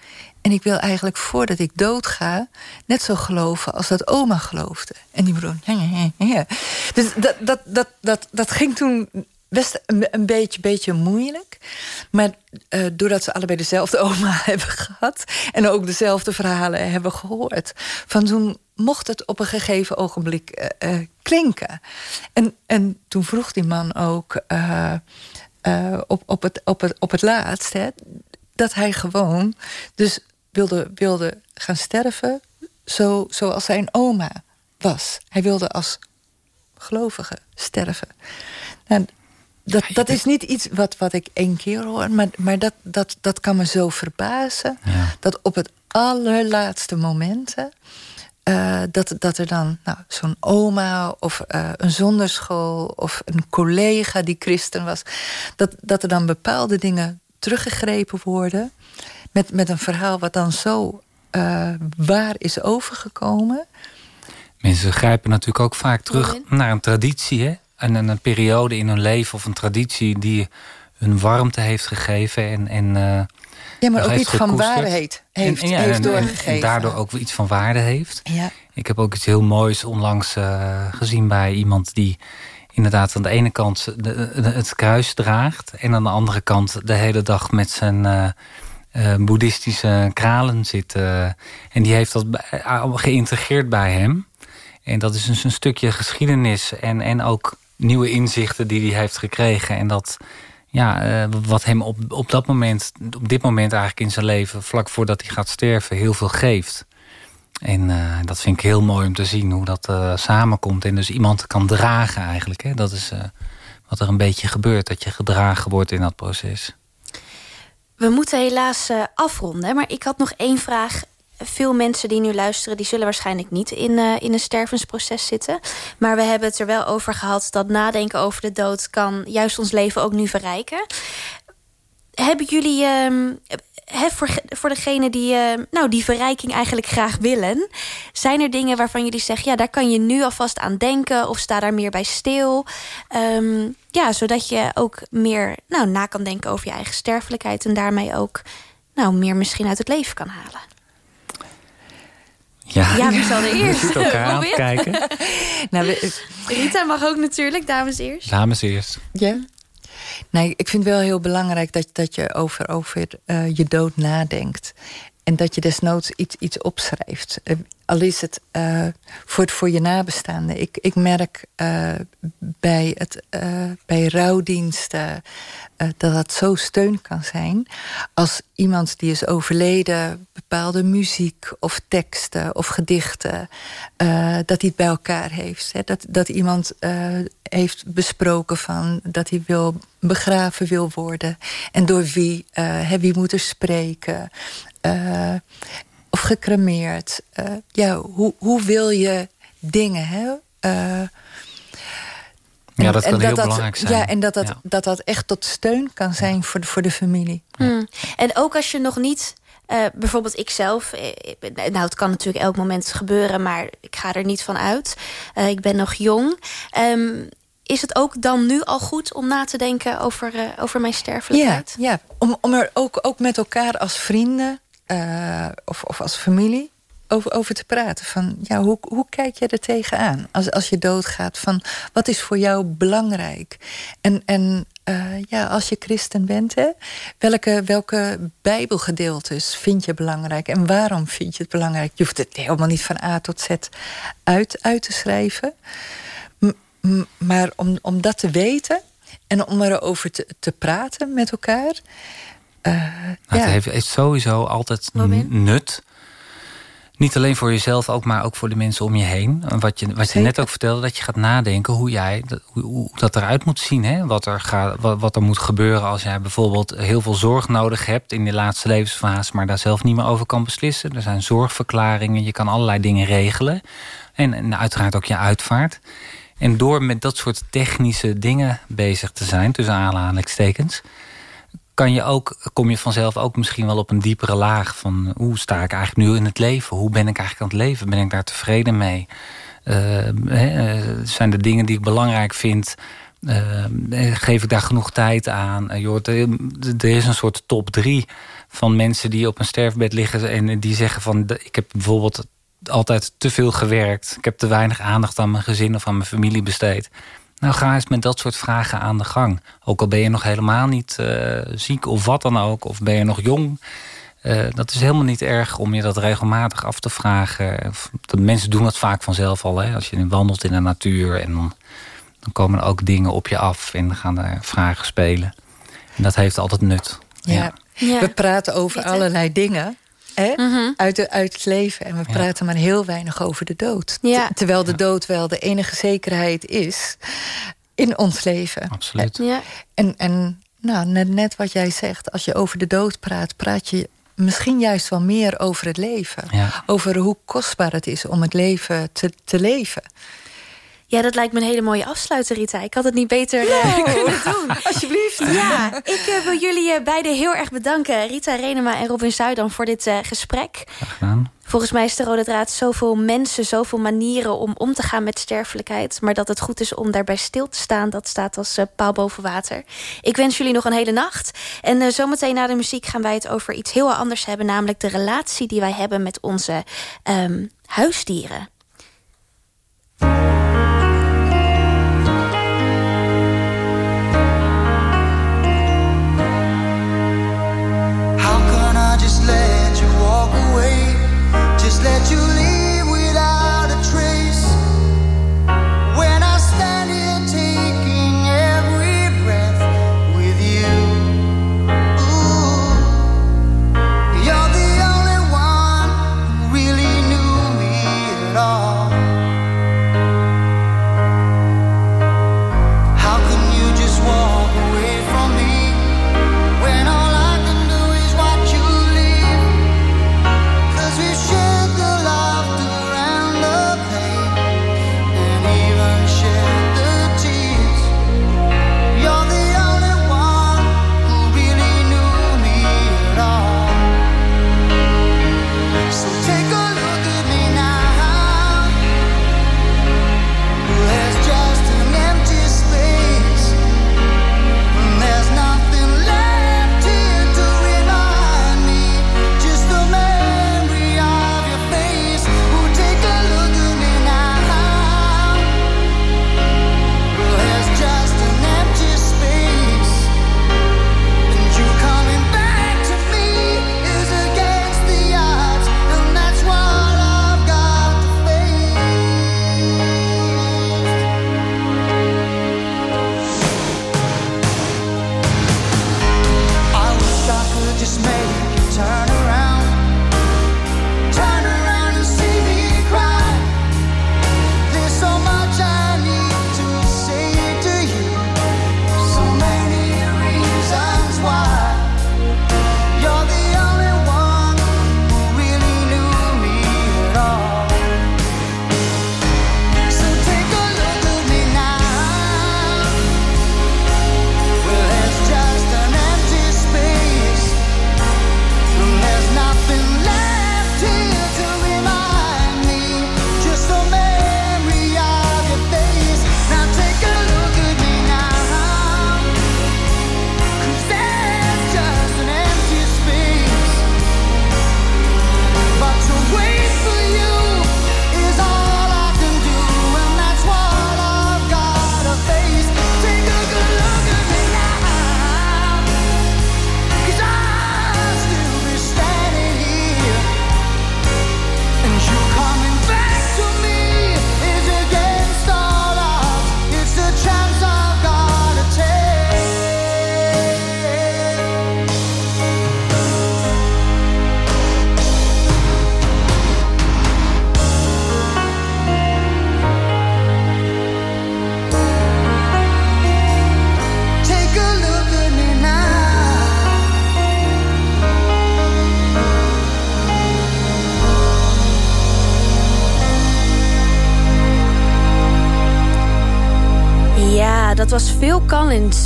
En ik wil eigenlijk voordat ik doodga... net zo geloven als dat oma geloofde. En die broer, ja, ja, ja, ja. Dus dat, dat, dat, dat, dat ging toen best een, beetje, beetje moeilijk. Maar eh, doordat ze allebei dezelfde (laughs) oma hebben gehad... en ook dezelfde verhalen hebben gehoord... van toen mocht het op een gegeven ogenblik eh, eh, klinken. En, en toen vroeg die man ook op, op, het, op, het, op het laatst... Hè, dat hij gewoon dus wilde, wilde gaan sterven... Zo, zoals zijn oma was. Hij wilde als gelovige sterven. Nou, dat, dat is niet iets wat, wat ik één keer hoor, maar, maar dat, dat, dat kan me zo verbazen. Dat op het allerlaatste momenten. eh, dat, dat er dan nou, zo'n oma of eh, een zonderschool of een collega die christen was, dat, dat er dan bepaalde dingen teruggegrepen worden. Met, met een verhaal wat dan zo eh, waar is overgekomen. Mensen grijpen natuurlijk ook vaak terug naar een traditie. Hè? En een, een periode in hun leven of een traditie die hun warmte heeft gegeven. En, en, eh, Ja, maar ook iets van waarheid heeft, En- en- ja, heeft en- en- doorgegeven. En daardoor ook iets van waarde heeft. Ja. Ik heb ook iets heel moois onlangs eh, gezien bij iemand die inderdaad aan de ene kant de- de- het kruis draagt. En aan de andere kant de hele dag met zijn eh, boeddhistische kralen zit. en die heeft dat geïntegreerd bij hem. En dat is dus een stukje geschiedenis en, en ook nieuwe inzichten die hij heeft gekregen. En dat, ja, eh, wat hem op, op dat moment, op dit moment eigenlijk in zijn leven, vlak voordat hij gaat sterven, heel veel geeft. En eh, dat vind ik heel mooi om te zien hoe dat eh, samenkomt. En dus iemand kan dragen eigenlijk. Hè? Dat is wat er een beetje gebeurt, dat je gedragen wordt in dat proces. We moeten helaas afronden, maar ik had nog één vraag. Veel mensen die nu luisteren, die zullen waarschijnlijk niet in, eh, in een stervensproces zitten. Maar we hebben het er wel over gehad dat nadenken over de dood kan juist ons leven ook nu verrijken. Hebben jullie, ehm, voor, voor degene die ehm, nou, die verrijking eigenlijk graag willen, zijn er dingen waarvan jullie zeggen, ja, daar kan je nu alvast aan denken of sta daar meer bij stil? Ehm, ja, zodat je ook meer nou, na kan denken over je eigen sterfelijkheid en daarmee ook nou, meer misschien uit het leven kan halen. Ja, Ja, wie zal er We eerst? zitten elkaar aan kijken. (laughs) Nou, we- Rita mag ook natuurlijk, dames eerst. Dames eerst. Ja. Nee, ik vind het wel heel belangrijk dat, dat je over, over eh, je dood nadenkt. En dat je desnoods iets, iets opschrijft. Eh, al is het eh, voor, voor je nabestaanden. Ik, ik merk eh, bij, het, bij rouwdiensten dat dat zo steun kan zijn. Als iemand die is overleden bepaalde muziek of teksten of gedichten... dat hij het bij elkaar heeft. Hè. Dat, dat iemand heeft besproken van dat hij wil begraven wil worden. En door wie, wie moet er spreken... Eh, of gecremeerd. Eh, ja, hoe, hoe wil je dingen? Hè? Eh, Ja, dat kan heel belangrijk zijn. Ja, en dat dat, Ja. dat dat echt tot steun kan zijn voor de, voor de familie. Hmm. En ook als je nog niet Uh, bijvoorbeeld ikzelf. Nou, het kan natuurlijk elk moment gebeuren, maar ik ga er niet van uit. Uh, ik ben nog jong. Um, is het ook dan nu al goed om na te denken over, uh, over mijn sterfelijkheid? Ja, ja. Om, om er ook, ook met elkaar als vrienden of, of als familie over, over te praten. Van, ja, hoe, hoe kijk je er tegenaan als, als je doodgaat? Van, wat is voor jou belangrijk? En, en uh, ja, als je christen bent, hè, welke, welke bijbelgedeeltes vind je belangrijk? En waarom vind je het belangrijk? Je hoeft het helemaal niet van A tot Z uit, uit te schrijven. Maar om, om dat te weten en om erover te, te praten met elkaar... Uh, nou, ja. Het heeft, heeft sowieso altijd nut niet alleen voor jezelf, ook, maar ook voor de mensen om je heen. Wat je, wat je net ook vertelde, dat je gaat nadenken hoe, jij, hoe, hoe dat eruit moet zien. Hè? Wat, er gaat, wat, wat er moet gebeuren als jij bijvoorbeeld heel veel zorg nodig hebt in de laatste levensfase, maar daar zelf niet meer over kan beslissen. Er zijn zorgverklaringen, je kan allerlei dingen regelen. En, en uiteraard ook je uitvaart. En door met dat soort technische dingen bezig te zijn, tussen aanhalingstekens kan je ook, kom je vanzelf ook misschien wel op een diepere laag van hoe sta ik eigenlijk nu in het leven? Hoe ben ik eigenlijk aan het leven? Ben ik daar tevreden mee? Uh, zijn er dingen die ik belangrijk vind? Uh, geef ik daar genoeg tijd aan? joh, er is een soort top drie van mensen die op een sterfbed liggen en die zeggen van ik heb bijvoorbeeld altijd te veel gewerkt. Ik heb te weinig aandacht aan mijn gezin of aan mijn familie besteed. Nou, ga eens met dat soort vragen aan de gang. Ook al ben je nog helemaal niet uh, ziek of wat dan ook, of ben je nog jong. Uh, dat is helemaal niet erg om je dat regelmatig af te vragen. De mensen doen dat vaak vanzelf al. Hè? Als je wandelt in de natuur en dan, dan komen er ook dingen op je af en dan gaan er vragen spelen. En dat heeft altijd nut. Ja. ja. We praten over allerlei dingen. Mhm. uit, de, uit het leven. En we praten maar heel weinig over de dood. Terwijl de dood wel de enige zekerheid is in ons leven. Absoluut. Ja. En, en nou, net, net wat jij zegt, als je over de dood praat, praat je misschien juist wel meer over het leven. Over hoe kostbaar het is om het leven te, te leven. Ja, dat lijkt me een hele mooie afsluiter, Rita. Ik had het niet beter uh, (laughs) kunnen doen. Alsjeblieft. Ja, ik uh, wil jullie uh, beiden heel erg bedanken. Rita Renema en Robin Zuidam voor dit gesprek. gedaan. Volgens mij is de Rode Draad zoveel mensen, zoveel manieren om om te gaan met sterfelijkheid. Maar dat het goed is om daarbij stil te staan, dat staat als paal boven water. Ik wens jullie nog een hele nacht. En zometeen na de muziek gaan wij het over iets heel anders hebben. Namelijk de relatie die wij hebben met onze um, huisdieren.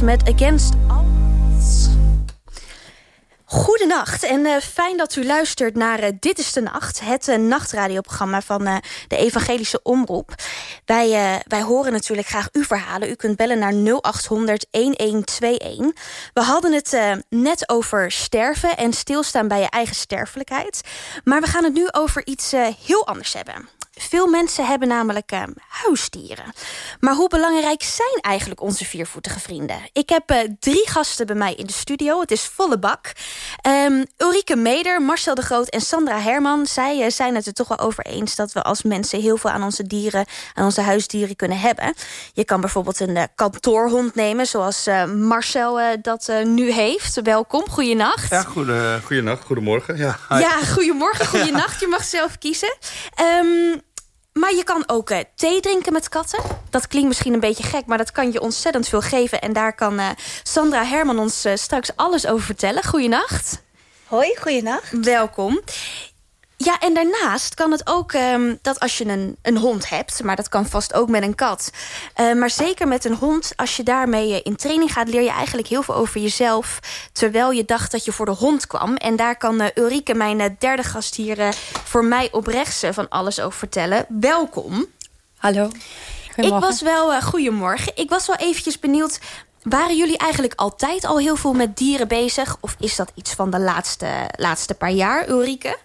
Met Against Odds. Goedenacht en uh, fijn dat u luistert naar uh, Dit is de Nacht. Het uh, nachtradioprogramma van de Evangelische Omroep. Wij, wij horen natuurlijk graag uw verhalen. U kunt bellen naar 0800 1121. We hadden het net over sterven en stilstaan bij je eigen sterfelijkheid. Maar we gaan het nu over iets heel anders hebben. Veel mensen hebben namelijk uh, huisdieren. Maar hoe belangrijk zijn eigenlijk onze viervoetige vrienden? Ik heb uh, drie gasten bij mij in de studio. Het is volle bak. Um, Ulrike Meder, Marcel de Groot en Sandra Herman. Zij uh, zijn het er toch wel over eens dat we als mensen heel veel aan onze dieren, aan onze huisdieren kunnen hebben. Je kan bijvoorbeeld een kantoorhond nemen, zoals Marcel dat nu heeft. Welkom, goeienacht. Ja, goede, goeienacht, goedemorgen. Ja, ja goedemorgen, (laughs) goeienacht. Je mag zelf kiezen. Um, maar je kan ook uh, thee drinken met katten. Dat klinkt misschien een beetje gek, maar dat kan je ontzettend veel geven. En daar kan uh, Sandra Herman ons uh, straks alles over vertellen. Goeienacht. Hoi, goeienacht. Welkom. Ja, en daarnaast kan het ook um, dat als je een, een hond hebt... maar dat kan vast ook met een kat... Uh, maar zeker met een hond, als je daarmee in training gaat... leer je eigenlijk heel veel over jezelf... terwijl je dacht dat je voor de hond kwam. En daar kan uh, Ulrike, mijn uh, derde gast hier... voor mij op rechts van alles over vertellen. Welkom. Hallo. Ik was wel... goedemorgen. Ik was wel eventjes benieuwd... Waren jullie eigenlijk altijd al heel veel met dieren bezig? Of is dat iets van de laatste, laatste paar jaar, Ulrike?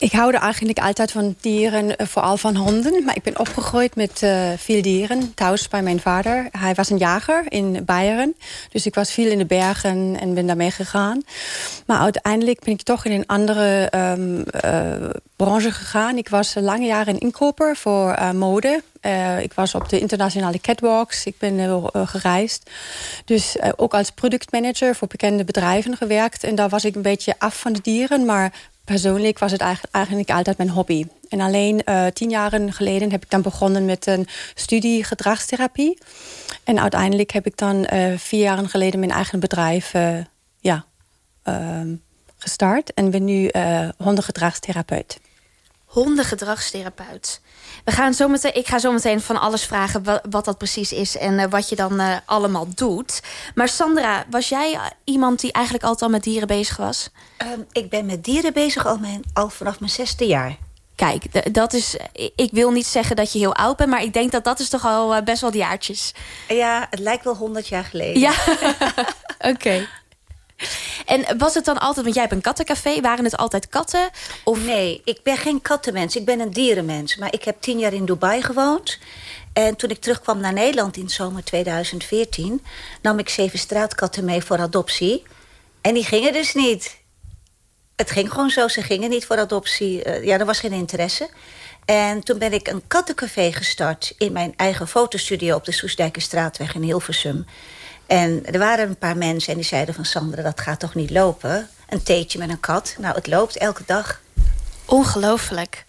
Ik hou er eigenlijk altijd van dieren, eh, vooral van honden. Maar ik ben opgegroeid met uh, veel dieren thuis bij mijn vader. Hij was een jager in Beieren. Dus ik was veel in de bergen en ben daarmee gegaan. Maar uiteindelijk ben ik toch in een andere um, uh, branche gegaan. Ik was lange jaren inkoper voor mode. Uh, ik was op de internationale catwalks. Ik ben uh, gereisd. Dus ook als productmanager voor bekende bedrijven gewerkt. En daar was ik een beetje af van de dieren. Maar persoonlijk was het eigenlijk altijd mijn hobby. En alleen tien jaar geleden heb ik dan begonnen met een studie gedragstherapie. En uiteindelijk heb ik dan vier jaar geleden mijn eigen bedrijf ja, ehm, gestart. En ben nu hondengedragstherapeut. Hondengedragstherapeut. We gaan zo meteen, ik ga zo meteen van alles vragen wat, wat dat precies is en uh, wat je dan uh, allemaal doet. Maar Sandra, was jij iemand die eigenlijk altijd al met dieren bezig was? Um, ik ben met dieren bezig al, mijn, al vanaf mijn zesde jaar. Kijk, dat is. Ik wil niet zeggen dat je heel oud bent, maar ik denk dat dat is toch al uh, best wel jaartjes. Ja, het lijkt wel honderd jaar geleden. Ja, (laughs) (laughs) oké. Okay. En was het dan altijd, want jij hebt een kattencafé, waren het altijd katten? Of... Nee, ik ben geen kattenmens, ik ben een dierenmens. Maar ik heb tien jaar in Dubai gewoond. En toen ik terugkwam naar Nederland in zomer 2014... nam ik zeven straatkatten mee voor adoptie. En die gingen dus niet. Het ging gewoon zo, ze gingen niet voor adoptie. Uh, ja, er was geen interesse. En toen ben ik een kattencafé gestart... in mijn eigen fotostudio op de Soesdijkenstraatweg in Hilversum... En er waren een paar mensen en die zeiden van... Sandra, dat gaat toch niet lopen? Een theetje met een kat. Nou, het loopt elke dag. Ongelooflijk.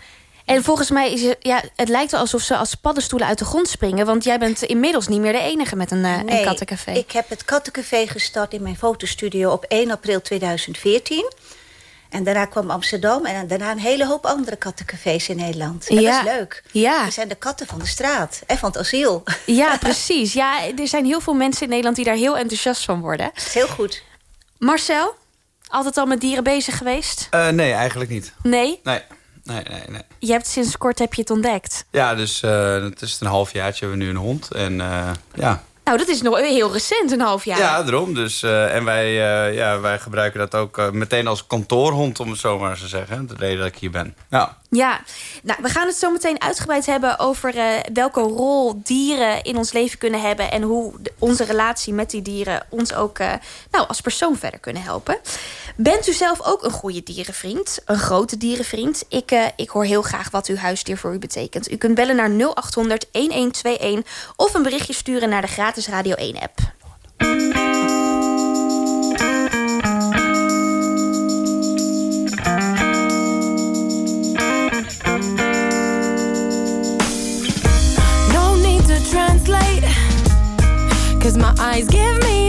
En volgens mij is het, ja, het lijkt wel alsof ze als paddenstoelen uit de grond springen. Want jij bent inmiddels niet meer de enige met een, uh, nee, een kattencafé. ik heb het kattencafé gestart in mijn fotostudio op 1 april 2014. En daarna kwam Amsterdam en daarna een hele hoop andere kattencafés in Nederland. En ja. dat is leuk. Ja. We zijn de katten van de straat en van het asiel. (laughs) Ja, precies. Ja, er zijn heel veel mensen in Nederland die daar heel enthousiast van worden. Dat is heel goed. Marcel, altijd al met dieren bezig geweest? Uh, nee, eigenlijk niet. Nee? Nee. Nee, nee, nee. Je hebt sinds kort heb je het ontdekt. Ja, dus uh, het is een halfjaartje hebben we nu een hond. En uh, ja, nou, dat is nog heel recent, een half jaar. Ja, daarom. Dus, uh, en wij, uh, ja, wij gebruiken dat ook uh, meteen als kantoorhond, om het zo maar te zeggen. De reden dat ik hier ben. Ja. Ja, nou, we gaan het zo meteen uitgebreid hebben over welke rol dieren in ons leven kunnen hebben. En hoe onze relatie met die dieren ons ook nou, als persoon verder kunnen helpen. Bent u zelf ook een goede dierenvriend? Een grote dierenvriend? Ik, uh, ik hoor heel graag wat uw huisdier voor u betekent. U kunt bellen naar 0800 1121 of een berichtje sturen naar de gratis Radio 1 app. No need to translate Cause my eyes give me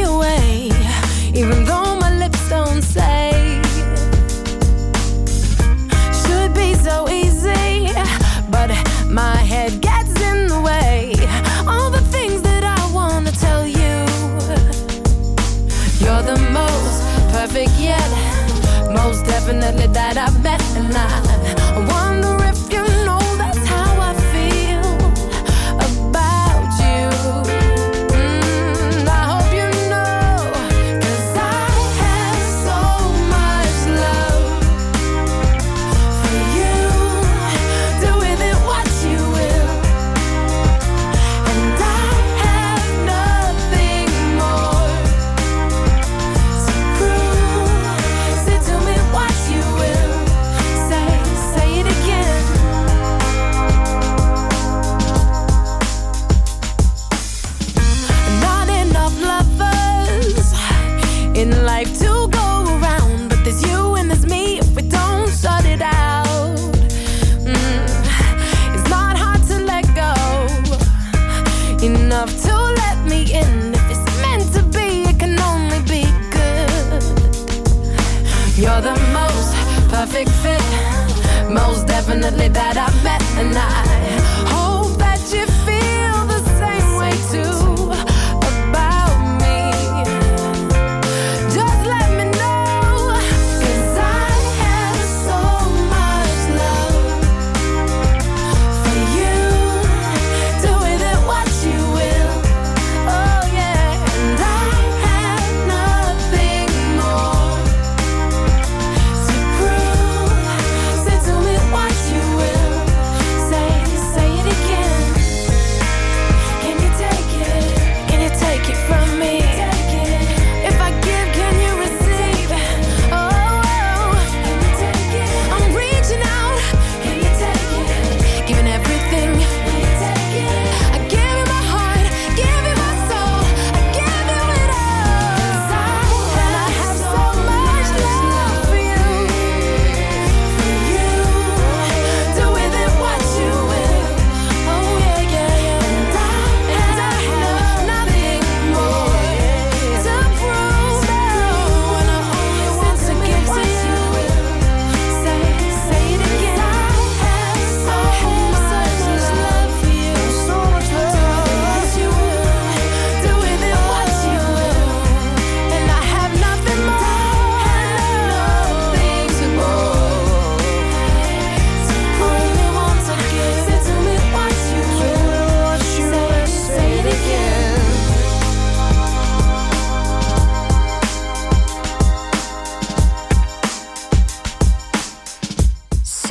that I've met. And I enough to let me in. If it's meant to be, it can only be good. You're the most perfect fit, most definitely that I've met, and I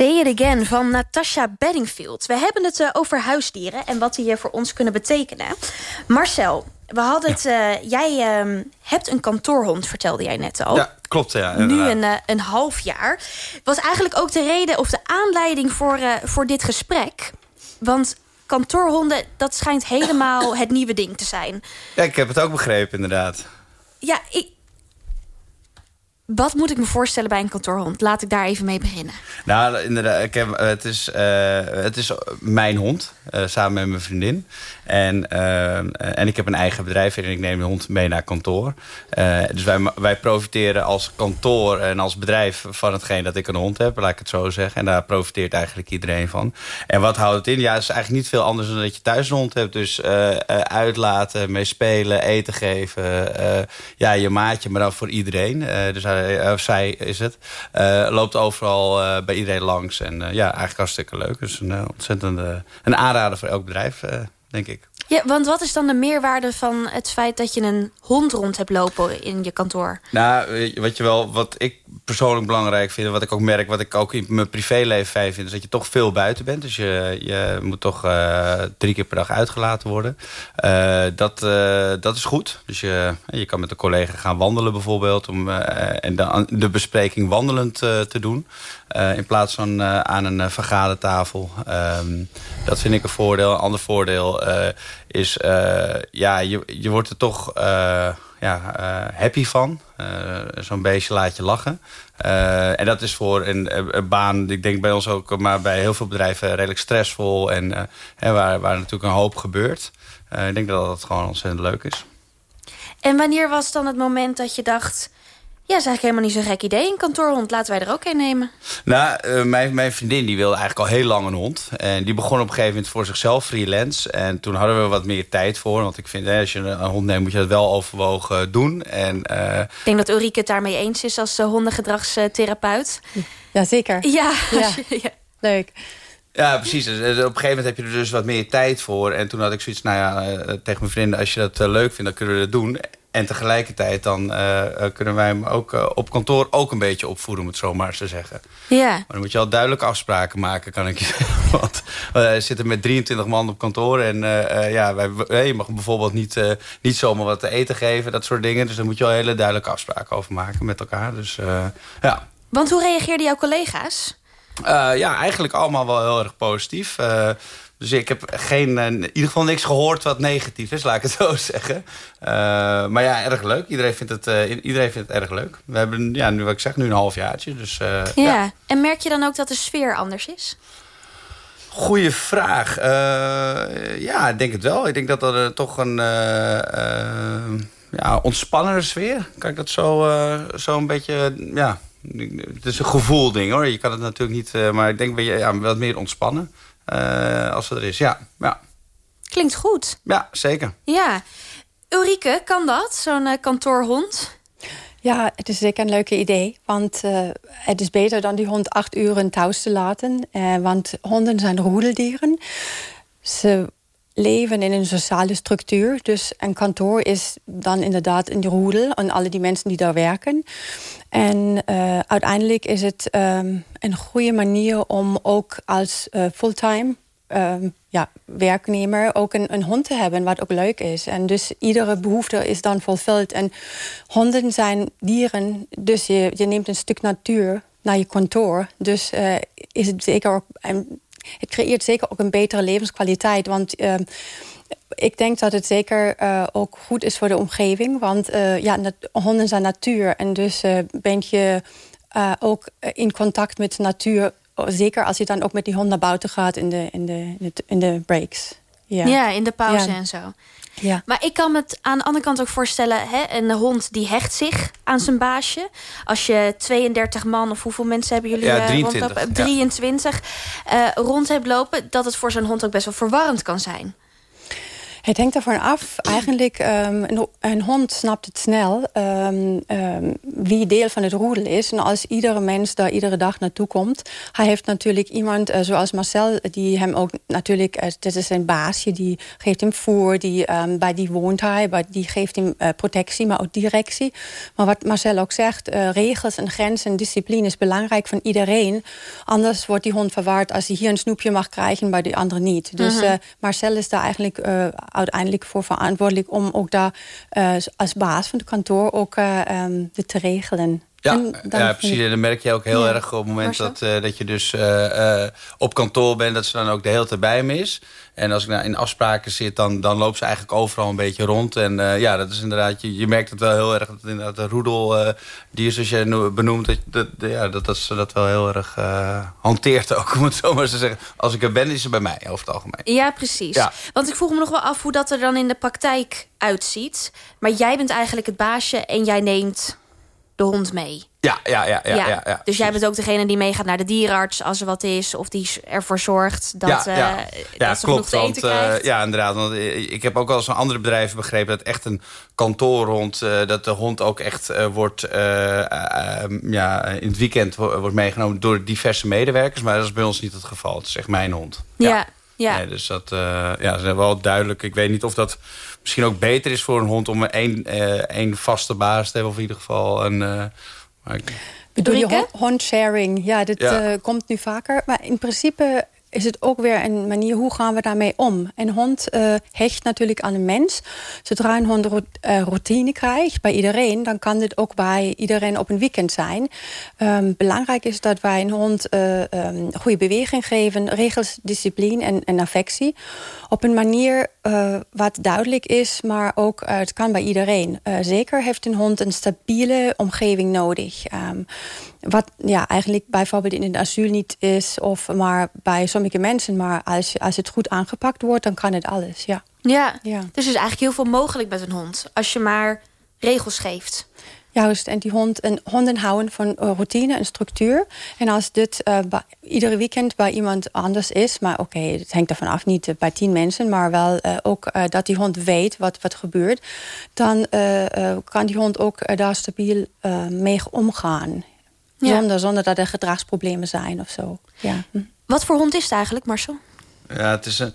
Say It Again van Natasha Bedingfield. We hebben het eh, over huisdieren en wat die hier voor ons kunnen betekenen. Marcel, we hadden het... eh, jij ehm, hebt een kantoorhond, vertelde jij net al. Ja, klopt. Ja, nu een, eh, een half jaar. Was eigenlijk ook de reden of de aanleiding voor, voor dit gesprek. Want kantoorhonden, dat schijnt helemaal het nieuwe ding te zijn. Ja, ik heb het ook begrepen, inderdaad. Ja, ik... Wat moet ik me voorstellen bij een kantoorhond? Laat ik daar even mee beginnen. Nou, inderdaad, ik heb, het, is, eh, het is mijn hond, eh, samen met mijn vriendin. En, eh, en ik heb een eigen bedrijf en ik neem de hond mee naar kantoor. Eh, dus wij, wij profiteren als kantoor en als bedrijf van hetgeen dat ik een hond heb, laat ik het zo zeggen. En daar profiteert eigenlijk iedereen van. En wat houdt het in? Ja, het is eigenlijk niet veel anders dan dat je thuis een hond hebt. Dus eh, eh, uitlaten, mee spelen, eten geven. eh, ja, je maatje, maar dan voor iedereen. Eh, dus hij, of zij is het. Eh, loopt overal eh, bij iedereen langs. En eh, ja, eigenlijk hartstikke leuk. Dus een eh, ontzettende een aanrader voor elk bedrijf, eh, denk ik. Ja, want wat is dan de meerwaarde van het feit dat je een hond rond hebt lopen in je kantoor? Nou, wat, je wel, wat ik persoonlijk belangrijk vind... wat ik ook merk, wat ik ook in mijn privéleven fijn vind... is dat je toch veel buiten bent. Dus je, je moet toch eh, drie keer per dag uitgelaten worden. Eh, dat, eh, dat is goed. Dus je, je kan met een collega gaan wandelen bijvoorbeeld... Om, en de, de bespreking wandelend te doen. In plaats van aan een vergadertafel. Ehm, dat vind ik een voordeel. Een ander voordeel is... ja, je, je wordt er toch ja, eh, happy van. Eh, Zo'n beestje laat je lachen. Eh, en dat is voor een, een baan, ik denk bij ons ook... maar bij heel veel bedrijven redelijk stressvol... en hè, waar, waar natuurlijk een hoop gebeurt. Ik denk dat dat gewoon ontzettend leuk is. En wanneer was dan het moment dat je dacht... Ja, is eigenlijk helemaal niet zo'n gek idee. Een kantoorhond, laten wij er ook een nemen. Nou, eh, mijn, mijn vriendin die wilde eigenlijk al heel lang een hond. En die begon op een gegeven moment voor zichzelf freelance. En toen hadden we wat meer tijd voor. Want ik vind, hè, als je een, hond neemt, moet je dat wel overwogen doen. En, eh, Ik denk dat Ulrike het daarmee eens is als uh, hondengedragstherapeut. Jazeker. Ja, Ja. ja. Leuk. Ja, precies. Dus, eh, op een gegeven moment heb je er dus wat meer tijd voor. En toen had ik zoiets, nou ja, eh, tegen mijn vrienden... als je dat eh, leuk vindt, dan kunnen we dat doen. En tegelijkertijd dan eh, eh, kunnen wij hem ook eh, op kantoor ook een beetje opvoeden... om het zo maar eens te zeggen. Ja. Maar dan moet je al duidelijke afspraken maken, kan ik je (laughs) zeggen. Want we zitten met 23 man op kantoor. En ja, wij, je mag bijvoorbeeld niet, niet zomaar wat te eten geven. Dat soort dingen. Dus daar moet je al hele duidelijke afspraken over maken met elkaar. Dus ja... Want hoe reageerden jouw collega's? Ja, eigenlijk allemaal wel heel erg positief. Dus ik heb geen, uh, in ieder geval niks gehoord wat negatief is, laat ik het (laughs) zo zeggen. maar ja, erg leuk. Iedereen vindt, het, iedereen vindt het erg leuk. We hebben, ja, nu wat ik zeg, nu een halfjaartje. Dus, ja. ja. en merk je dan ook dat de sfeer anders is? Goeie vraag. ja, ik denk het wel. Ik denk dat er toch een ja, ontspannende sfeer... kan ik dat zo, zo een beetje... Ja, het is een gevoelding hoor. Je kan het natuurlijk niet... Maar ik denk ben je, ja, wat meer ontspannen. Uh, als het er is, ja. ja. Klinkt goed. Ja, zeker. Ja. Ulrike, kan dat? Zo'n uh, kantoorhond? Ja, het is zeker een leuke idee. Want het is beter dan die hond acht uur thuis te laten. want honden zijn roedeldieren. Ze leven in een sociale structuur. Dus een kantoor is dan inderdaad een roedel... en alle die mensen die daar werken. En uh, uiteindelijk is het um, een goede manier om ook als uh, fulltime um, ja, werknemer ook een, een, hond te hebben, wat ook leuk is. En dus iedere behoefte is dan vervuld. En honden zijn dieren, dus je, neemt een stuk natuur naar je kantoor. Dus uh, is het zeker ook. Het creëert zeker ook een betere levenskwaliteit. Want ik denk dat het zeker uh, ook goed is voor de omgeving. Want uh, ja, honden zijn natuur. En dus uh, ben je ook in contact met de natuur. Zeker als je dan ook met die hond naar buiten gaat in de, in de, in de breaks. Ja. ja, in de pauze Ja. en zo. Ja. Maar ik kan me het aan de andere kant ook voorstellen... Hè, een hond die hecht zich aan zijn baasje. Als je 32 man, of hoeveel mensen hebben jullie Ja, eh, 23, rondlopen? ja. 23 eh, rond hebt lopen... dat het voor zo'n hond ook best wel verwarrend kan zijn. Het hangt ervan af. Eigenlijk, um, een, een, hond snapt het snel um, um, wie deel van het roedel is. En als iedere mens daar iedere dag naartoe komt... hij heeft natuurlijk iemand uh, zoals Marcel... die hem ook natuurlijk... Uh, dit is zijn baasje, die geeft hem voer. Die, bij die woont hij, bij, die geeft hem uh, protectie, maar ook directie. Maar wat Marcel ook zegt... eh, regels en grenzen en discipline is belangrijk van iedereen. Anders wordt die hond verwaard als hij hier een snoepje mag krijgen... bij die andere niet. Dus Mhm. Marcel is daar eigenlijk uiteindelijk voor verantwoordelijk om ook daar uh, als baas van het kantoor ook uh, um, dit te regelen. Ja, ja precies. En dan merk je ook heel Ja. erg op het moment dat, eh, dat je dus eh, eh, op kantoor bent... dat ze dan ook de hele tijd bij me is. En als ik nou in afspraken zit, dan, dan loopt ze eigenlijk overal een beetje rond. En ja, dat is inderdaad, je, je merkt het wel heel erg... dat inderdaad een roedel, die is zoals je no- benoemt... dat, dat, ja, dat, dat ze dat wel heel erg hanteert ook, (laughs) om het zo maar te zeggen. Als ik er ben, is ze bij mij, over het algemeen. Ja, precies. Ja. Want ik vroeg me nog wel af hoe dat er dan in de praktijk uitziet. Maar jij bent eigenlijk het baasje en jij neemt de hond mee. Ja, ja, ja, ja. ja, ja, dus jij bent ook degene die meegaat naar de dierenarts als er wat is. Of die ervoor zorgt dat, ja, eh, ja, dat ze klopt. genoeg te eten krijgt. ja, inderdaad. Want eh, ik heb ook wel eens van andere bedrijven begrepen... dat echt een kantoorhond, eh, dat de hond ook echt wordt... eh, eh, eh, ja, in het weekend wo- wordt meegenomen door diverse medewerkers. Maar dat is bij ons niet het geval. Het is echt mijn hond. ja, ja. Nee, dus dat, eh, ja, dat is wel duidelijk. Ik weet niet of dat misschien ook beter is voor een hond... om één, eh, één vaste baas te hebben. Of in ieder geval een... eh, maar ik- Bedoel je hondsharing? Ja, dit Ja. komt nu vaker. Maar in principe is het ook weer een manier... hoe gaan we daarmee om? Een hond eh, hecht natuurlijk aan een mens. Zodra een hond eh, routine krijgt bij iedereen... dan kan dit ook bij iedereen op een weekend zijn. Ehm, belangrijk is dat wij een hond eh, ehm, goede beweging geven... regels, discipline en, en affectie. Op een manier eh, wat duidelijk is, maar ook eh, het kan bij iedereen. Eh, zeker heeft een hond een stabiele omgeving nodig. Ehm, wat ja, eigenlijk bijvoorbeeld in het asiel niet is, of maar bij sommige mensen. Maar als, als het goed aangepakt wordt, dan kan het alles. Ja. Ja. Ja. dus er is eigenlijk heel veel mogelijk met een hond. Als je maar regels geeft. Juist, en die hond, en honden houden van eh, routine en structuur. En als dit eh, bij- iedere weekend bij iemand anders is... maar oké, het hangt ervan af, niet eh, bij tien mensen... maar wel eh, ook eh, dat die hond weet wat, wat gebeurt... dan eh, eh, kan die hond ook daar stabiel mee omgaan. Ja. Zonder, zonder dat er gedragsproblemen zijn of zo. Ja. Hm. Wat voor hond is het eigenlijk, Marcel? Ja, het is een,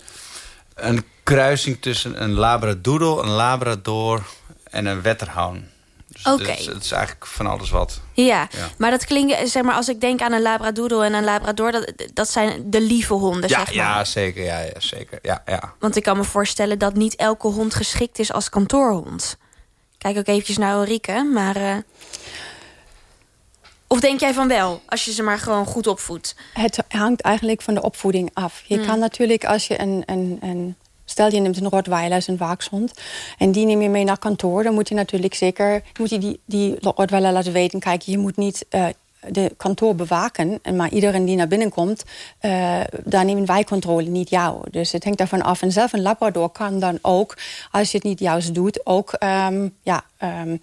een kruising tussen een labradoodle, een labrador en een wetterhound. Dus Oké. het, is, het is eigenlijk van alles wat. Ja, Ja. maar dat klinkt, zeg maar, als ik denk aan een labradoodle en een labrador... dat, dat zijn de lieve honden, Ja, zeg maar. ja, zeker. Ja, ja, zeker. Ja, ja. Want ik kan me voorstellen dat niet elke hond geschikt is als kantoorhond. Kijk ook eventjes naar Ulrike, maar... eh, Of denk jij van wel, als je ze maar gewoon goed opvoedt? Het hangt eigenlijk van de opvoeding af. Je Hmm. kan natuurlijk als je een, een, een... Stel je neemt een Rottweiler, een waakshond... en die neem je mee naar kantoor... dan moet je natuurlijk zeker moet je die, die Rottweiler laten weten... kijk, je moet niet eh, de kantoor bewaken... en maar iedereen die naar binnen komt... eh, daar nemen wij controle, niet jou. Dus het hangt daarvan af. En zelf een Labrador kan dan ook... als je het niet juist doet, ook... ehm, ja, ehm,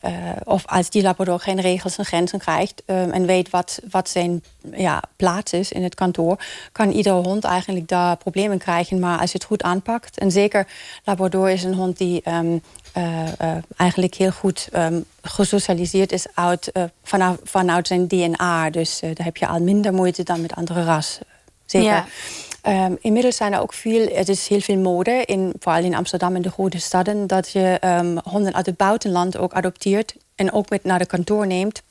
eh, of als die Labrador geen regels en grenzen krijgt ehm, en weet wat, wat zijn ja, plaats is in het kantoor, kan iedere hond eigenlijk daar problemen krijgen. Maar als je het goed aanpakt, en zeker Labrador is een hond die ehm, eh, eh, eigenlijk heel goed ehm, gesocialiseerd is uit, vanuit zijn DNA. Dus daar heb je al minder moeite dan met andere rassen. Zeker. Ja. Ehm, inmiddels zijn er ook veel, het is heel veel mode, in, vooral in Amsterdam en de grote steden, dat je ehm, honden uit het buitenland ook adopteert en ook met naar de kantoor neemt.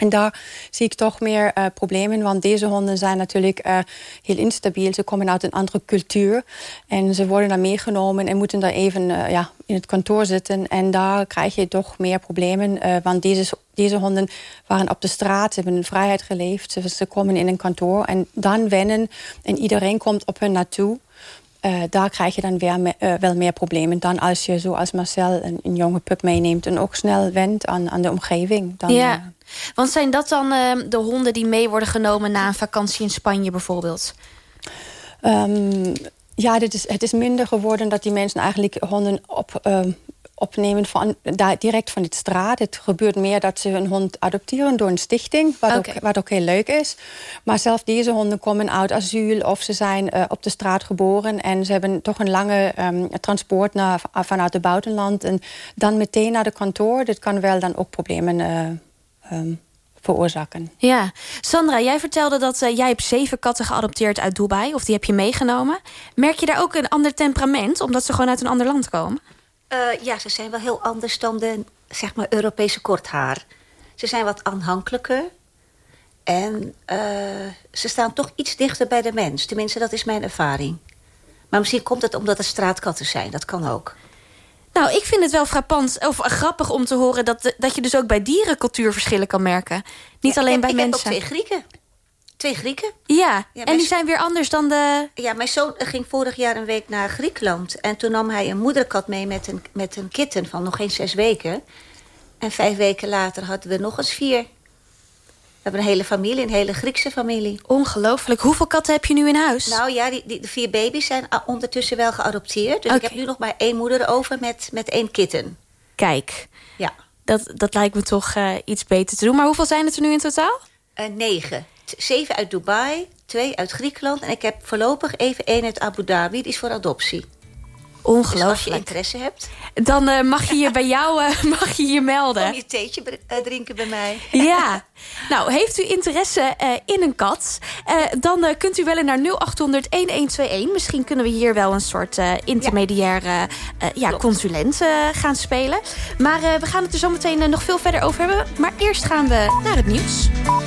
En daar zie ik toch meer eh, problemen, want deze honden zijn natuurlijk eh, heel instabiel. Ze komen uit een andere cultuur en ze worden dan meegenomen en moeten daar even eh, ja, in het kantoor zitten. En daar krijg je toch meer problemen, want deze, deze honden waren op de straat, ze hebben in vrijheid geleefd. Ze, ze komen in een kantoor en dan wennen en iedereen komt op hun naartoe. Eh, daar krijg je dan weer me- eh, wel meer problemen dan als je zoals Marcel een, een jonge pup meeneemt en ook snel went aan, aan de omgeving. Dan, ja, eh, want zijn dat dan eh, de honden die mee worden genomen... na een vakantie in Spanje bijvoorbeeld? Ehm, ja, dit is, het is minder geworden dat die mensen eigenlijk honden op, ehm, opnemen van, daar, direct van de straat. Het gebeurt meer dat ze een hond adopteren door een stichting, wat, ook, wat ook heel leuk is. Maar zelfs deze honden komen uit asiel of ze zijn eh, op de straat geboren en ze hebben toch een lange ehm, transport naar, vanuit het buitenland. En dan meteen naar de kantoor. Dit kan wel dan ook problemen eh, ehm, veroorzaken. Ja. Sandra, jij vertelde dat eh, jij hebt zeven katten geadopteerd uit Dubai. Of die heb je meegenomen. Merk je daar ook een ander temperament... omdat ze gewoon uit een ander land komen? Eh, ja, ze zijn wel heel anders dan de zeg maar, Europese korthaar. Ze zijn wat aanhankelijker. En eh, ze staan toch iets dichter bij de mens. Tenminste, dat is mijn ervaring. Maar misschien komt het omdat het straatkatten zijn. Dat kan ook. Nou, ik vind het wel frappant of grappig om te horen... dat, dat je dus ook bij dieren cultuurverschillen kan merken. Niet Ja, alleen ik heb, bij ik mensen. heb ook twee Grieken. Twee Grieken. Ja, Ja, en die zijn weer anders dan de... Ja, mijn zoon ging vorig jaar een week naar Griekenland. En toen nam hij een moederkat mee met een, met een kitten van nog geen zes weken. En vijf weken later hadden we nog eens vier. We hebben een hele familie, een hele Griekse familie. Ongelooflijk. Hoeveel katten heb je nu in huis? Nou ja, die, die, de vier baby's zijn a- ondertussen wel geadopteerd. Dus ik heb nu nog maar één moeder over met, met één kitten. Kijk, Ja, dat, dat lijkt me toch eh, iets beter te doen. Maar hoeveel zijn het er nu in totaal? Eh, negen. Zeven uit Dubai, twee uit Griekenland. En ik heb voorlopig even één uit Abu Dhabi. Die is voor adoptie. Dus als je Ongelooflijk. interesse hebt, Dan eh, mag je je bij (laughs) jou eh, (laughs) mag je je kom melden. je theetje eh, drinken bij mij. (laughs) Ja, nou, heeft u interesse in een kat? dan kunt u bellen naar 0800-1121. Misschien kunnen we hier wel een soort intermediaire eh, ja, consulent gaan spelen. Maar we gaan het er zo meteen nog veel verder over hebben. Maar eerst gaan we naar het nieuws.